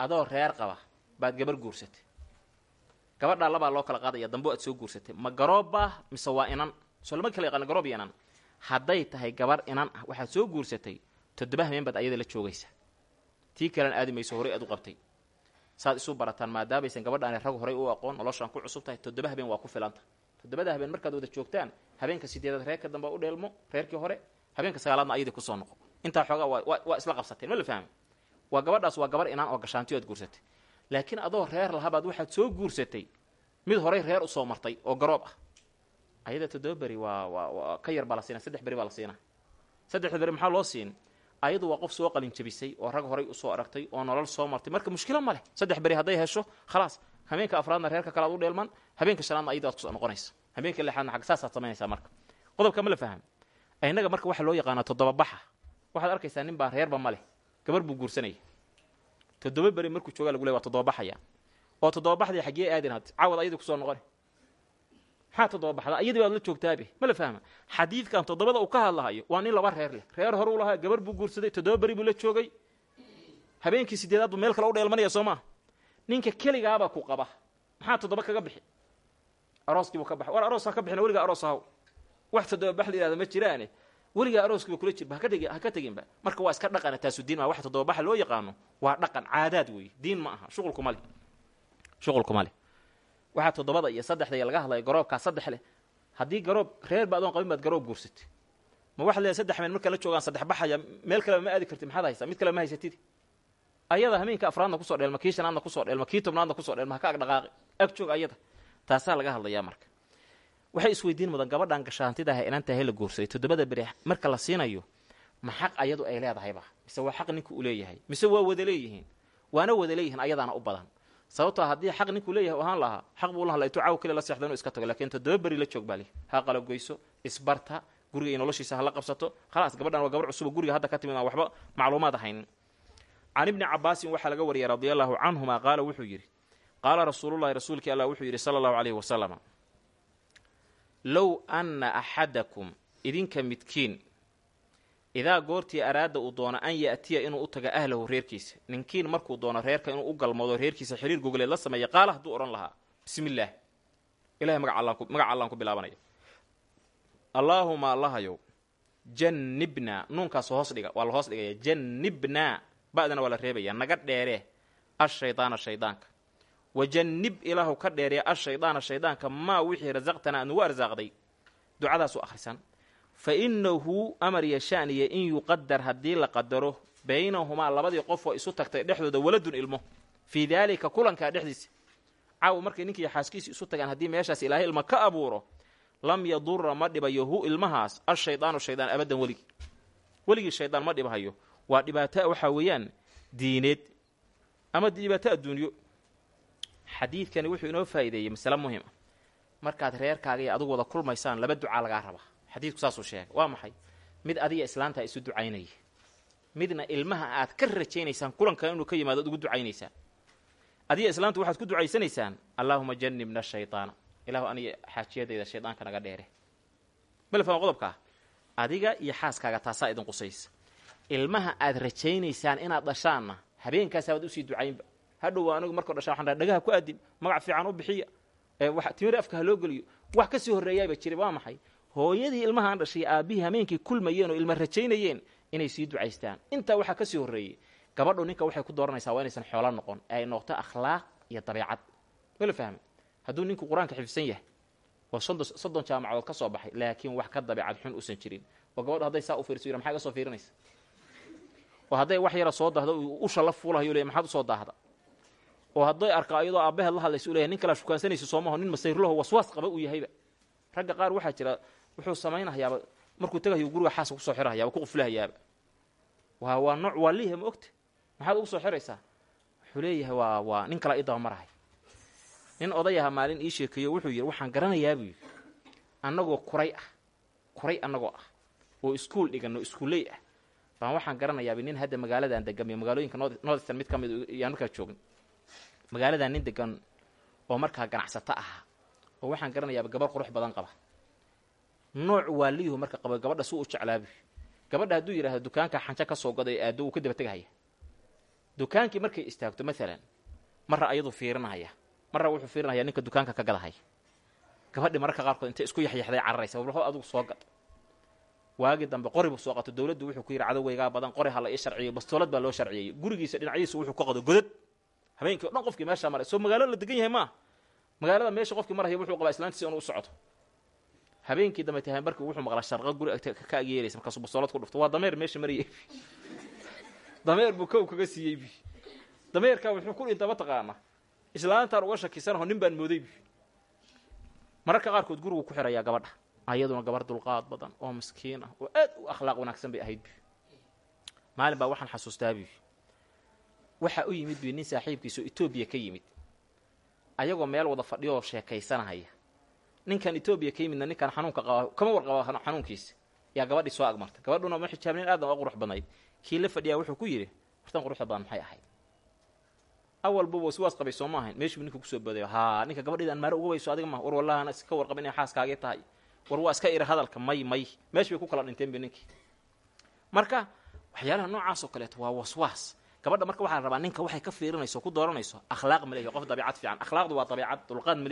Adoo reer qaba baad gabar guursatay. Gabadhaa labaa loo kala qaadaya dambo aad soo guursatay. Ma garoobbaa mise waa inan? Soo lama kala yaqaano garoob iyo inan. Hadday tahay gabar inan ah waxaad soo guursatay toddoba habeen baad ayada la joogaysa tii kalena aadi mayso horay aad u qabtay. Saad isu barataan maadaamaysan gabadhaani rag horay u aqoon noloshaan ku cusub tahay toddoba habeen waa ku filanta toddobada habeen markaad wada joogtaan habeenka sideedaad reerka dambe u dheelmo reerkii hore habeenka sagaalaadna ayadii ku soo noqo. Intaa xoogaa waa isla qabsateen ma la fahmi? Waa gabadhaas waa gabar inaan oo gashaantiyo aad guursatay. Laakiin adoo reer lahabaad waxaad soo guursatay mid horay reer u soo martay oo garoob ah. Ayada toddoba beri waa waa ka yar baa la siina saddex beri baa la siinaa. Saddexda beri maxaa loo siin ayadu waa qof soo qalin jabisay oo rag horay u soo aragtay oo nolol soo martay. Marka mushkilo ma leh. Saddex beri hadday hesho khalaas. Habeenka afraadna reerka kale ad u dheelman habeenka shanaadna ayada aad noqonaysa. Habeenka lixaadna xag saasaad samaynaysaa marka. Qodobka ma la faham. Innaga marka waxaa loo yaqaanaa toddoba baxa. Waxaad arkaysaa nin baa reerba ma leh. Gabar buu guursanaya toddoba beri markuu joogaa lagu ley waa toddoba baxaya. Oo toddoba baxdii xaggee aadinaad caawad ayadii ku soo noqoni maxaa toddoba baxda. Iyadii baad la joogtaabe ma la fahma. Xadiidkan toddobada uu ka hadlahayo waa nin laba reer leh. Reer hore u lahaa gabar buu guursaday toddoba beri buu la joogay. Habeenkii sideedaad buu meel kale u dheelmanaya soo maa ninka keligaabaa ku qaba. Maxaa toddoba kaga bixi? Arooskiibuu ka baxay. War aroos ha ka bixina weligaa aroos ahaw wax toddoba bax la yihahda ma jiraane weligaa arooskiiba kula jirba ha ka teginba marka waa iska dhaqana taasu diin maa wax toddoba baxa loo yaqaano waa dhaqan caadaad weeye. Diin ma aha. Shuqulkuma leh shuqulkuma leh waxaa toddobada iyo saddexda laga hadlaya garoobkaa saddex leh haddii garoob reer ba adoon qabin baad garoob guursatay ma waxaad leedahay saddex habeen markaa la joogaan saddex baxaya meel kaleba ma aadi kartid maxaad haysaa? Mid kaleba ma haysatid. Ayada hameenka afraadna ku soo dheelma kii shanaadna ku soo dheelma kii tobnaadna ku soo dheelma haka ag dhaqaaqi. Ag joog ayada. Taasaa laga hadlayaa marka. Waxay isweydiin mudan gabadhan gashaantida ah inaan tahay la guursaday toddobada beri marka la siinayo ma xaq ayadu ay leedahayba mise waa xaq uu leeyahay. Mise waa wada leeyihiin? Waana wada leeyihiin ayadaana u badan sababtoo haddii xaq ninkuu leeyahay ahaan lahaa xaq buu laha laytu caaw kale la seexda inuu iska tago lakiin toddoba beri la joog baa leh ha qalagoyso isbarta guriga iyo noloshiisa hala qabsato khalaas gabadhan waa gabar cusuba guriga hadda ka timid aan waxba macluumaad ahaynin can ibni cabaasin waxaa laga wariyay radia allahu canhuma qaala wuxuu yidhi qaala rasuulullahi rasuulkii allah wuxuu yidhi sala allahu calayhi wasalama low anna axadakum idinka midkiin idaa goortii araada uu doono an ya'tiya inuu u taga ahlahu reerkiisa. Ninkiin markuu doono reerka inuu u galmoodo reerkiisa xiriir gogoleed la sameeya qaala hadduu odhan lahaa bismi illaah ilahay magaca allaan ku bilaabanaya allaahuma allahayow jannibnaa nuunkaas hoos dhiga waa la hoos dhigaya jannibnaa ba'dana waa la reebaya naga dheeree ashaydaana shaydaanka. Wa jannib ilaahu ka dheeree ashaydaana shaydaanka maa wixii rasaqtanaa aad nugu arsaaqday. Ducadaasu akhrisan fa innahu amar yashaaniya in yuqadar haddii la qadaro baynahumaa labadii qof oo isu tagtay dhexdooda waladun ilmo. Fii daalika kulankaa dhexdiisa. Caawa markay ninkii xaaskiisi isu tagaan haddii meeshaas ilaahay ilma ka abuuro lam yadura ma dhibayo hu ilmahaas ashaydaanu shaydaan abaddan weligii weligii shaydaan ma dhibahayo. Waa dhibaato waxaa weeyaan diineed ama dhibaato adduunyo xadiidkani wuxuu inoo faa'iideeyey masale muhiim ah. Markaad reerkaaga iyo adigu wada kulmaysaan laba ducaa lagaa rabaa xadiidku saasuu sheegay. Waa maxay? Mid adiga islaanta isu ducaynaya midna ilmaha aad ka rajaynaysaan kulankan inuu ka yimaado ad ugu ducaynaysaan. Adiga islaantu waxaad ku ducaysanaysaan allaahuma jannibna shaydaana ilaahu aniga xaajiyadayda shaydaanka naga dheere. Malfama qodobkaa? Adiga iyo xaaskaaga taasaa idin qusaysa ilmaha aad rajaynaysaan inaad dhashaanna habeenkaasabaad u sii ducaynba. Hadhow anigu markoo dhashaan waxaan dhaha dhagaha ku aadin magac fiican u bixiya. Timir afka ha loo geliyo. Wax ka sii horreeyaaba jiray waa maxay hooyadii ilmahaan dhashay aabbihii hameenkii kulmayeen oo ilma rajaynayeen inay sii ducaystaan. Intaa waxaa ka sii horreeyey gabadhu ninka waxay ku dooranaysaa waa inaysan xoolo noqon ee ay noqto akhlaaq iyo dabeicad mala fahmi hadduu ninku qur'aanka xifsan yahay oo soddon jaamacadood ka soo baxay laakiin wax ka dabeicad xun uusan jirin oo gabadhu hadday saa u fiirso yidha maxaa iga soo fiirinaysa? oo hadday wax yara soo dahdo usha la fuulahayo leeya maxaad u soo daahda? oo hadday arka iyadoo aabbaheed la hadlaysa u nin kalea shukaansanaysa soomaho nin masayrlaho waswaas qaba uu yahayba. Ragga qaar waxaa jira wuxuu samaynahayaaba markuu tagahayo guriga xaaska ku soo xirahayaaba ku quflahayaaba waa waa nooc waa liiha ma ogta maxaad ugu soo xiraysaa? Wuxuu leeyahay waa waa nin kala ii dabamarahay nin odayaha maalin ii sheekeeyo wuxuu yidhi waxaan garanayaa buu yidhi annagoo kuray ah kuray annagoo ah oo iskuol dhiganno iskuulley ah. Baan waxaan garanayaaba nin hadda magaaladan degan iyo magaalooyinka northern mid ka mid yaan markaa joogin. Magaaladan nin degan oo markaa ganacsato ahaa oo waxaan garanayaaba gabar qurux badan qaba nooc waaliyuhu marka qaba gabadha si u jeclaabi. Gabadha hadduu yidhahdo dukaanka xanjo ka soo gaday aado wuu ka daba tegahaya. Dukaankii markay istaagto maalan marra ayadu fiirinahaya. Marra wuxuu fiirinaya ninka dukaanka ka gadahaya gabadhi mararka qaarkood intay isku yaxyaxday cararaysa walho adigu soo gad waagii dambe qori buu soo qato dowladdu wuxuu ku yidhi cadowgaygaa badan qori ha ii sharciyo bastoolad baa loo sharciyey. Gurigiisa dhinacyadiisa wuxuu ka qado godad. Habeenkii o dhan qofkii meeshaa maray. Soo magaalo la degan yahay maa? Magaalada meesha qofkii maraya wuxuu qabaa islaantiisa inuu u socdo habeenkii dambe tahay markii wuxuu maqlaa sharqa guri ka agyeelaysa markaasuu bastoolad ku dhufto. Waa dameer meesha marayay dameer buu kow kaga siiyey bi dameerkaa wuxuu ku dhinta mataqaana islaantaan uga shakisanaho nin baan mooday bi mararka qaarkood gurigu ku xirayaa gabadha ayaduna gabar dulqaad badan oo maskiin ah oo aad u akhlaaq wanaagsan bay ahayd bi maalin baa waxaan xasuustaa bi waxaa u yimid bi nin saaxiibkiisa oo etoobiya ka yimid. Ayagoo meel wada fadhiyo oo sheekaysanahaya ninkan etoobiya ka yimidna ninkan xanuunka qaba kama warqaba xanuunkiisa. Yaa gabadhii soo agmartay. Gabadhuna ma xijaabnin aadna waa qurux badnayd. Kii la fadhiyaa wuxuu ku yidhi hortan quruxda badan maxay ahayd? Awalbuba siwaas qabay soo ma ahayn meeshuu ninka ku soo boodayo haa ninka gabadhayda aan maare uga adiga ma war wallahan iska warqaba inay xaaskaagii tahay. War waa iska ira hadalka may may. Meesh bay ku kala dhinteen bi ninkii. Marka waxyaalaha noocaas oo kaleeto waa waswaas gabadha marka waxaa la rabaa ninka waxay ka fiirinayso ku dooranayso akhlaaq ma qof dabiicad fiican. Akhlaaqdu waa dabiicad dulqaad ma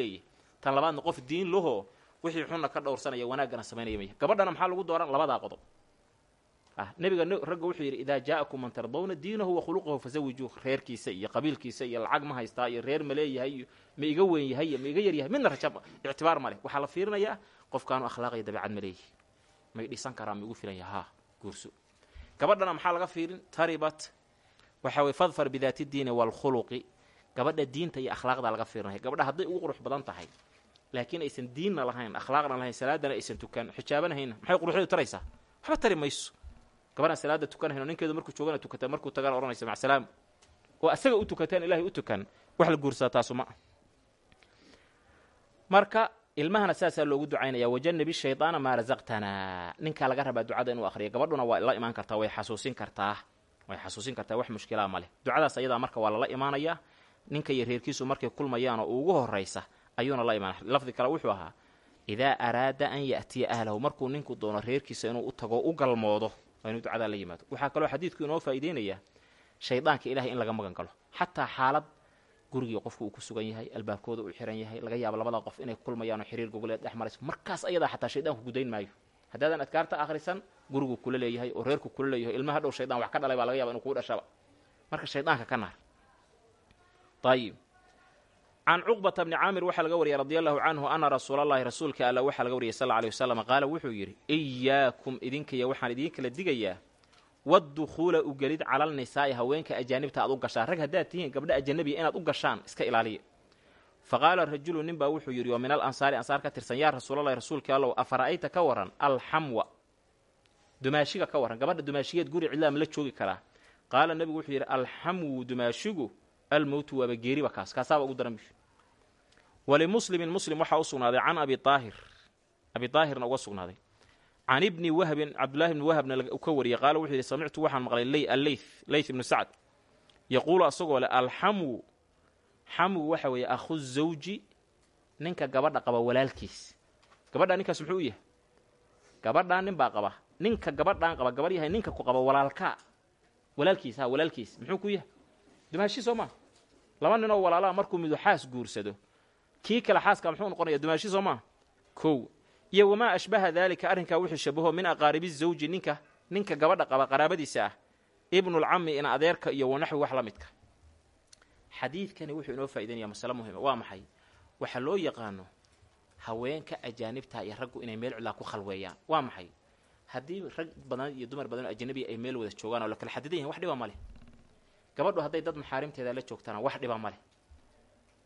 tan labaadna qof diin laho wixii xunna ka dhowrsanaya wanaaggana samaynaya maya. Gabadhana maxaa lagu dooran? Labadaa qodob. Ah nebiga ragga wuxuu yidhi idaa jaa'akum man tardawna diinahu wa khuluqahu fasawijuuh reerkiisa iyo qabiilkiisa iyo lacag ma haystaa iyo reer ma leeyahay iyo ma iga weyn yahay iyo ma iga yar yahay. Midna raja ictibaar ma leh. Waxaa la fiirinayaa qofkaanu akhlaaq iyo dabiicad ma leeyahay. May dhisan karaa ma igu filan yaha haa guurso. Gabadhana maxaa laga fiirin? Taribat. Waxa weye fadfar bidaati diini waalkhuluqi gabadha diinta iyo akhlaaqda laga fiirinaya gabadha hadday ugu qurux badan tahay laakiin aysan diinna lahayn akhlaaqna lahayn salaadana aysan tukan xijaabanahayna maxay quruxdeedu taraysaa? Waxba tari mayso. Gabadhaan salaada tukanahayno ninkeedu markuu joogana tukata markuu tagana odhanaysa macsalaam oo asaga u tukataan ilahay u tukan wax la guursadaa taasu ma ah marka ilmahana saasaa loogu ducaynaya wajanabi shaydaana maa rasaqtanaa ninkaa laga rabaa ducada inuu akhriya gabadhuna waa la imaan kartaa way xasuusin kartaa. Way xasuusin kartaa wax mushkilaa ma ducadaas ayadaa marka waa lala imaanayaa. Ninka iyo reerkiisu markay kulmayaanoo ugu horraysa ayuuna la imaan lafdi kale wuxuu ahaa idaa araada an ya'tiya ahlahu markuu ninku doono reerkiisa inuu u tago u galmoodo waa inuu ducadaa la yimaado. Waxaa kaloo xadiidku inoo faa'iideynayaa shaydaanka ilahay in laga magan galo. Xataa xaalad gurigii qofku uu ku sugan yahay albaabkooda uu xiran yahay laga yaabo labada qof inay kulmayaanoo xiriir gogoleed dhex marayso markaas ayadaa xataa shaydaanku gudayn maayo. Haddaadan adkaarta akhrisan gurigu kula leeyahay oo reerku kula leeyahay ilmaha dhow shaydaan wax ka dhalay baa laga yaba inu kuu dhashaba marka shaydaanka ka naar. Ayib can cuqbata bni caamir waxaa laga wariyay radi allahu canhu ana rasuulallaahi rasuulka alla waxaa laga wariyay sal lla wasalam qaala wuxuu yidhi iyaakum idinkaiyo waxaan idiin kala digayaa waddukhuula u gelid calalnisaa'i haweenka ajaanibta aad u gashaan rag haddaad tihiin gabdha ajanabiya inaad u gashaan iska ilaaliya fa qaala rajulu nin baa wuxuu yidhi oo min al ansaari ansaar ka tirsan yaa rasuulallahi rasuulka allow afara'ayta ka waran alxamwa dumaashiga ka warran gabadha dumaashigeed guri cidlaama la joogi karaa qaala nebigu wuxuu yidhi alxamwu dumaashigu almowtu waaba geeriba kaas kaasaaba ugu daran bishu walimuslimin muslim waxaa u sugnaaday can abi aahir abi aahirna uga sugnaaday. Can ibni wahbin cabdullahi ibni wahbna ka wariyey qaala wuxuu yidhi samictu waxaan maqlay ley alleyth leyth ibnu sacd. Yaquulu asagoo leh alxamwu xamwu waxa weeye akhu zawji ninka gabadha qaba walaalkiis. Gabadhaa ninkaas muxuu u yahay? Gabadhaan nin baa qaba. Ninka gabadhaan qaba gabadh yahay ninka ku qaba walaalkaa walaalkiis ha walaalkiis. Muxuu ku yahay? Dumaashi soo maa laba ninoo walaalaha markuu midu xaas guursado kii kale xaaska muxuu noqonaya dumaashi soo maa kow. Iyo wamaa ashbaha daalika arrinkaa wuxuu shabaho min aqaaribi zawji ninka ninka gabadha qaba qaraabadiisa ah ibnulcami in adeerka iyo wanaxwi wax la midka. Xadiidkani wuxuu inoo faa'idaynaya masale muhima waa maxay? Waxaa loo yaqaano haweenka ajaanibta iyo raggu inay meel cidlaa ku khalweeyaan. Waa maxay? Haddii rag badan iyo dumar badan oo ajanabiya ay meel wada joogaan oo la kala xadidan yahin wax dhiba ma leh. Gabadhu hadday dad maxaarimteeda la joogtana wax dhiba ma leh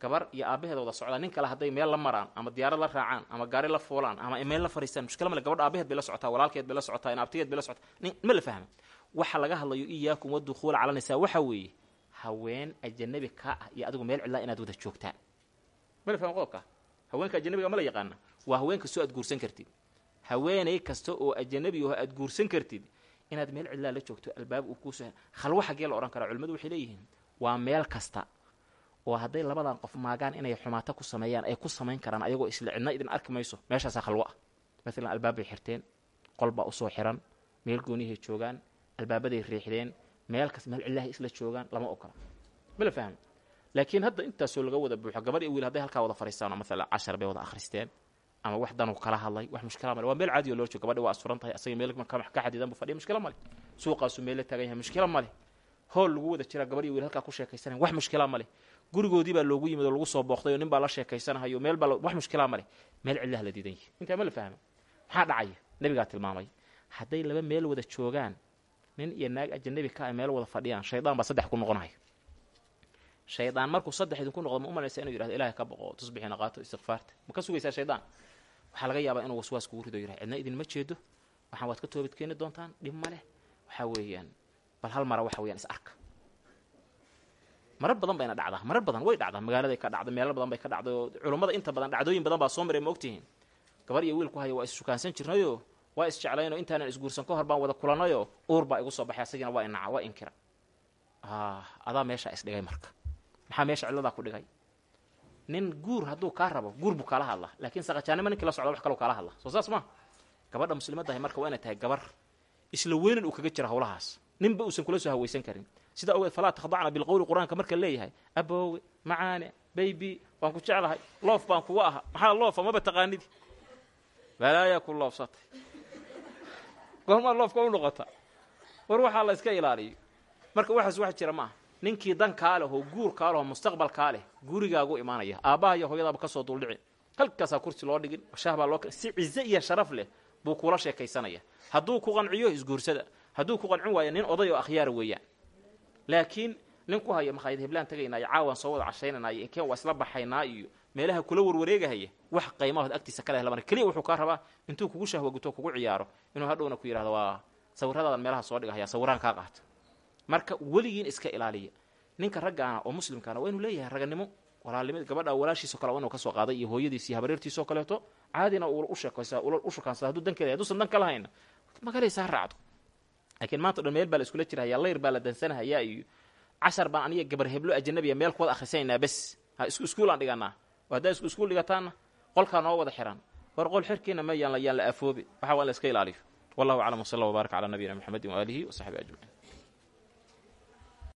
gabar iyo aabbaheeda wada socdaan nin kale hadday meel la maraan ama diyaarad la raacaan ama gaari la fuulaan ama meel la fariistaan mushkila male gabadha aabaheed bay la socotaa walaalkeed bay la socotaa in abtigeed bay la socotaa. Nin ma la fahma waxa laga hadlayo iyaakum wadukhuula cala nisaa. Waxa weeye haween ajanabi kaa ah iyo adigu meel cidlaa inaad wada joogtaan. Ma la fahma qodobka? Haweenka ajanabiga ma la yaqaana. Waa haween kastoo aad guursan kartid. Haweenay kasta oo ajanabi oo aad guursan kartid inaad meel cidlaa la joogto albaab uu kuuso khalwo xaggee la odhan karaa culimmadu waxay leeyihiin waa meel kasta oo hadday labadan qof maagaan inay xumaato ku sameeyaan ay ku samayn karaan ayagoo isla cidna idin arki mayso meeshaasaa khalwo ah maalan albaabbay xirteen qolbaa u soo xiran meel goonihay joogaan albaabaday riixdeen meel meel cillahay isla joogaan lama ogola. Ma la fahmo laakiin hadda intaasoo laga wada buuxo gabadh iyo wiil hadday halkaa wada fariistaan oo maalan cashar bay wada akhristeen ama wax danu kala hadlay wax mushkila male. Waa meel caadi oo loo joog gabadhi waa asuran tahay asaga meel ka xadidan bu fadhiya mushkila male. Suuqaasuu meel la taagan yahay mushkila male hool lagu wada jiraa gabadh iyo wiil halkaa ku sheekaysanayan wax mushkila male gurigoodii baa loogu yimid oo lagu soo booqday oo nin baa la sheekaysanahayo meel baa wax mushkilaa male meel cillaha la diidan yahay. Intaa ma la fahma maxaa dhacaya? Nebigaa tilmaamay hadday laba meel wada joogaan nin iyo naag ajanabi ka ay meel wada fadhiyaan shaydaan baa saddex ku noqonaya. Shaydaan markuu saddex idinku noqdo ma umalaysa inuu yidhahdo ilahay ka boqo tusbixiina qaato istikfaarta ma ka sugaysaa shaydaan waxaa laga yaabaa inuu waswaas kugu rido yidhahdo cidna idinma jeedo? Waxaan waad ka toobad keeni doontaan? Dhib ma leh. Waxaa weeyaan bal hal mara waxa weyaan is arka. Marar badan bayna dhacdaa marar badan way dhacdaa magaaladay ka dhacda meelo badan bay ka dhacday oo culummada inta badan dhacdooyin badan baa soo maray ma ogtihiin? Gabar iyo wiilku haya waa isshukaansan jirnayoo waa isjeclaynoo intaanan isguursan ka hor baan wada kulanayoo uur baa igu soo baxay asagiina waa inaca waa inkira. Adaa meeshaa isdhigay marka. Maxaa meesha cilladaa ku dhigay? Nin guur hadduu kaa rabo guur buu kaala hadlaa laakiin saqajaanimo ninkii la socda wax kaloo kaala hadla soo saas ma. Gabadha muslimaddahay marka waa inay tahay gabar isla weynan uu kaga jira howlahaas ninba uusan kula soo hawaysan karin. Sidaa ogeed falaa takhdacna bilqowli qur'aanka marka leeyahay aboowe macaane baybi waan ku jeclahay loof baan kuga aha maxaa loofa maba taqaanidi balaayaa ku loofsatay. Goormaa loofka u noqota. War waxaa la iska ilaaliyo. Marka waxaas wax jira maaha. Ninkii dan kaa leh oo guur kaa leh gurigaagu imaanaya. Aabbaha iyo hooyadaaba ka soo duldhici halkaasaa kursi loo dhigin shah baa loo si cize iyo sharaf leh buu kula sheekaysanaya. Hadduu ku qanciyo isguursada hadduu ku qancin waayo nin oday oo akhyaara weeyaan. Laakiin nin ku haya makhaayad heblaan tagaynaa iyo caawan soo wada cashaynanaa iyo inkeen waa isla baxaynaa iyo meelaha kula warwareegahaya wax qaymahood agtiisa ka leh laban keliya wuxuu kaa rabaa intuu kugu shahwaguto kugu ciyaaro inuu hadhowna ku yidhahdo waa sawirradaadan meelaha soo dhigahaya sawiraan kaa qaata marka weligiin iska ilaaliya ninka raggaana oo muslimkaana waa inuu leeyahay raganimo walaalnimad gabadha walaashiisao kale waa inuu ka qaaday iyo hooyadiis habareertiisoo kaleeto. Caadina ula u ula u hadduu dankeeda hadduusan dan ka lahayna magalaysa ha raacdo laakiin maanta dhan meel baa la iskula jirhayaa layr baa la dansanahayaa iyo cashar baan aniga gabar heblo ajanabiya meel kuwada akhrisanaynaa bes. Ha isku iskuulaan dhiganaa oo haddaa isku iskuul dhigataanna qolkaa noo wada xihan war qol xirkiina ma yaan yaan la afoobi waxa waa in la iska ilaaliyo. Wallahu aclam wsala allah wbaarak calaa nabiyina mxamedin waaalihi wasaxbi ajmaciin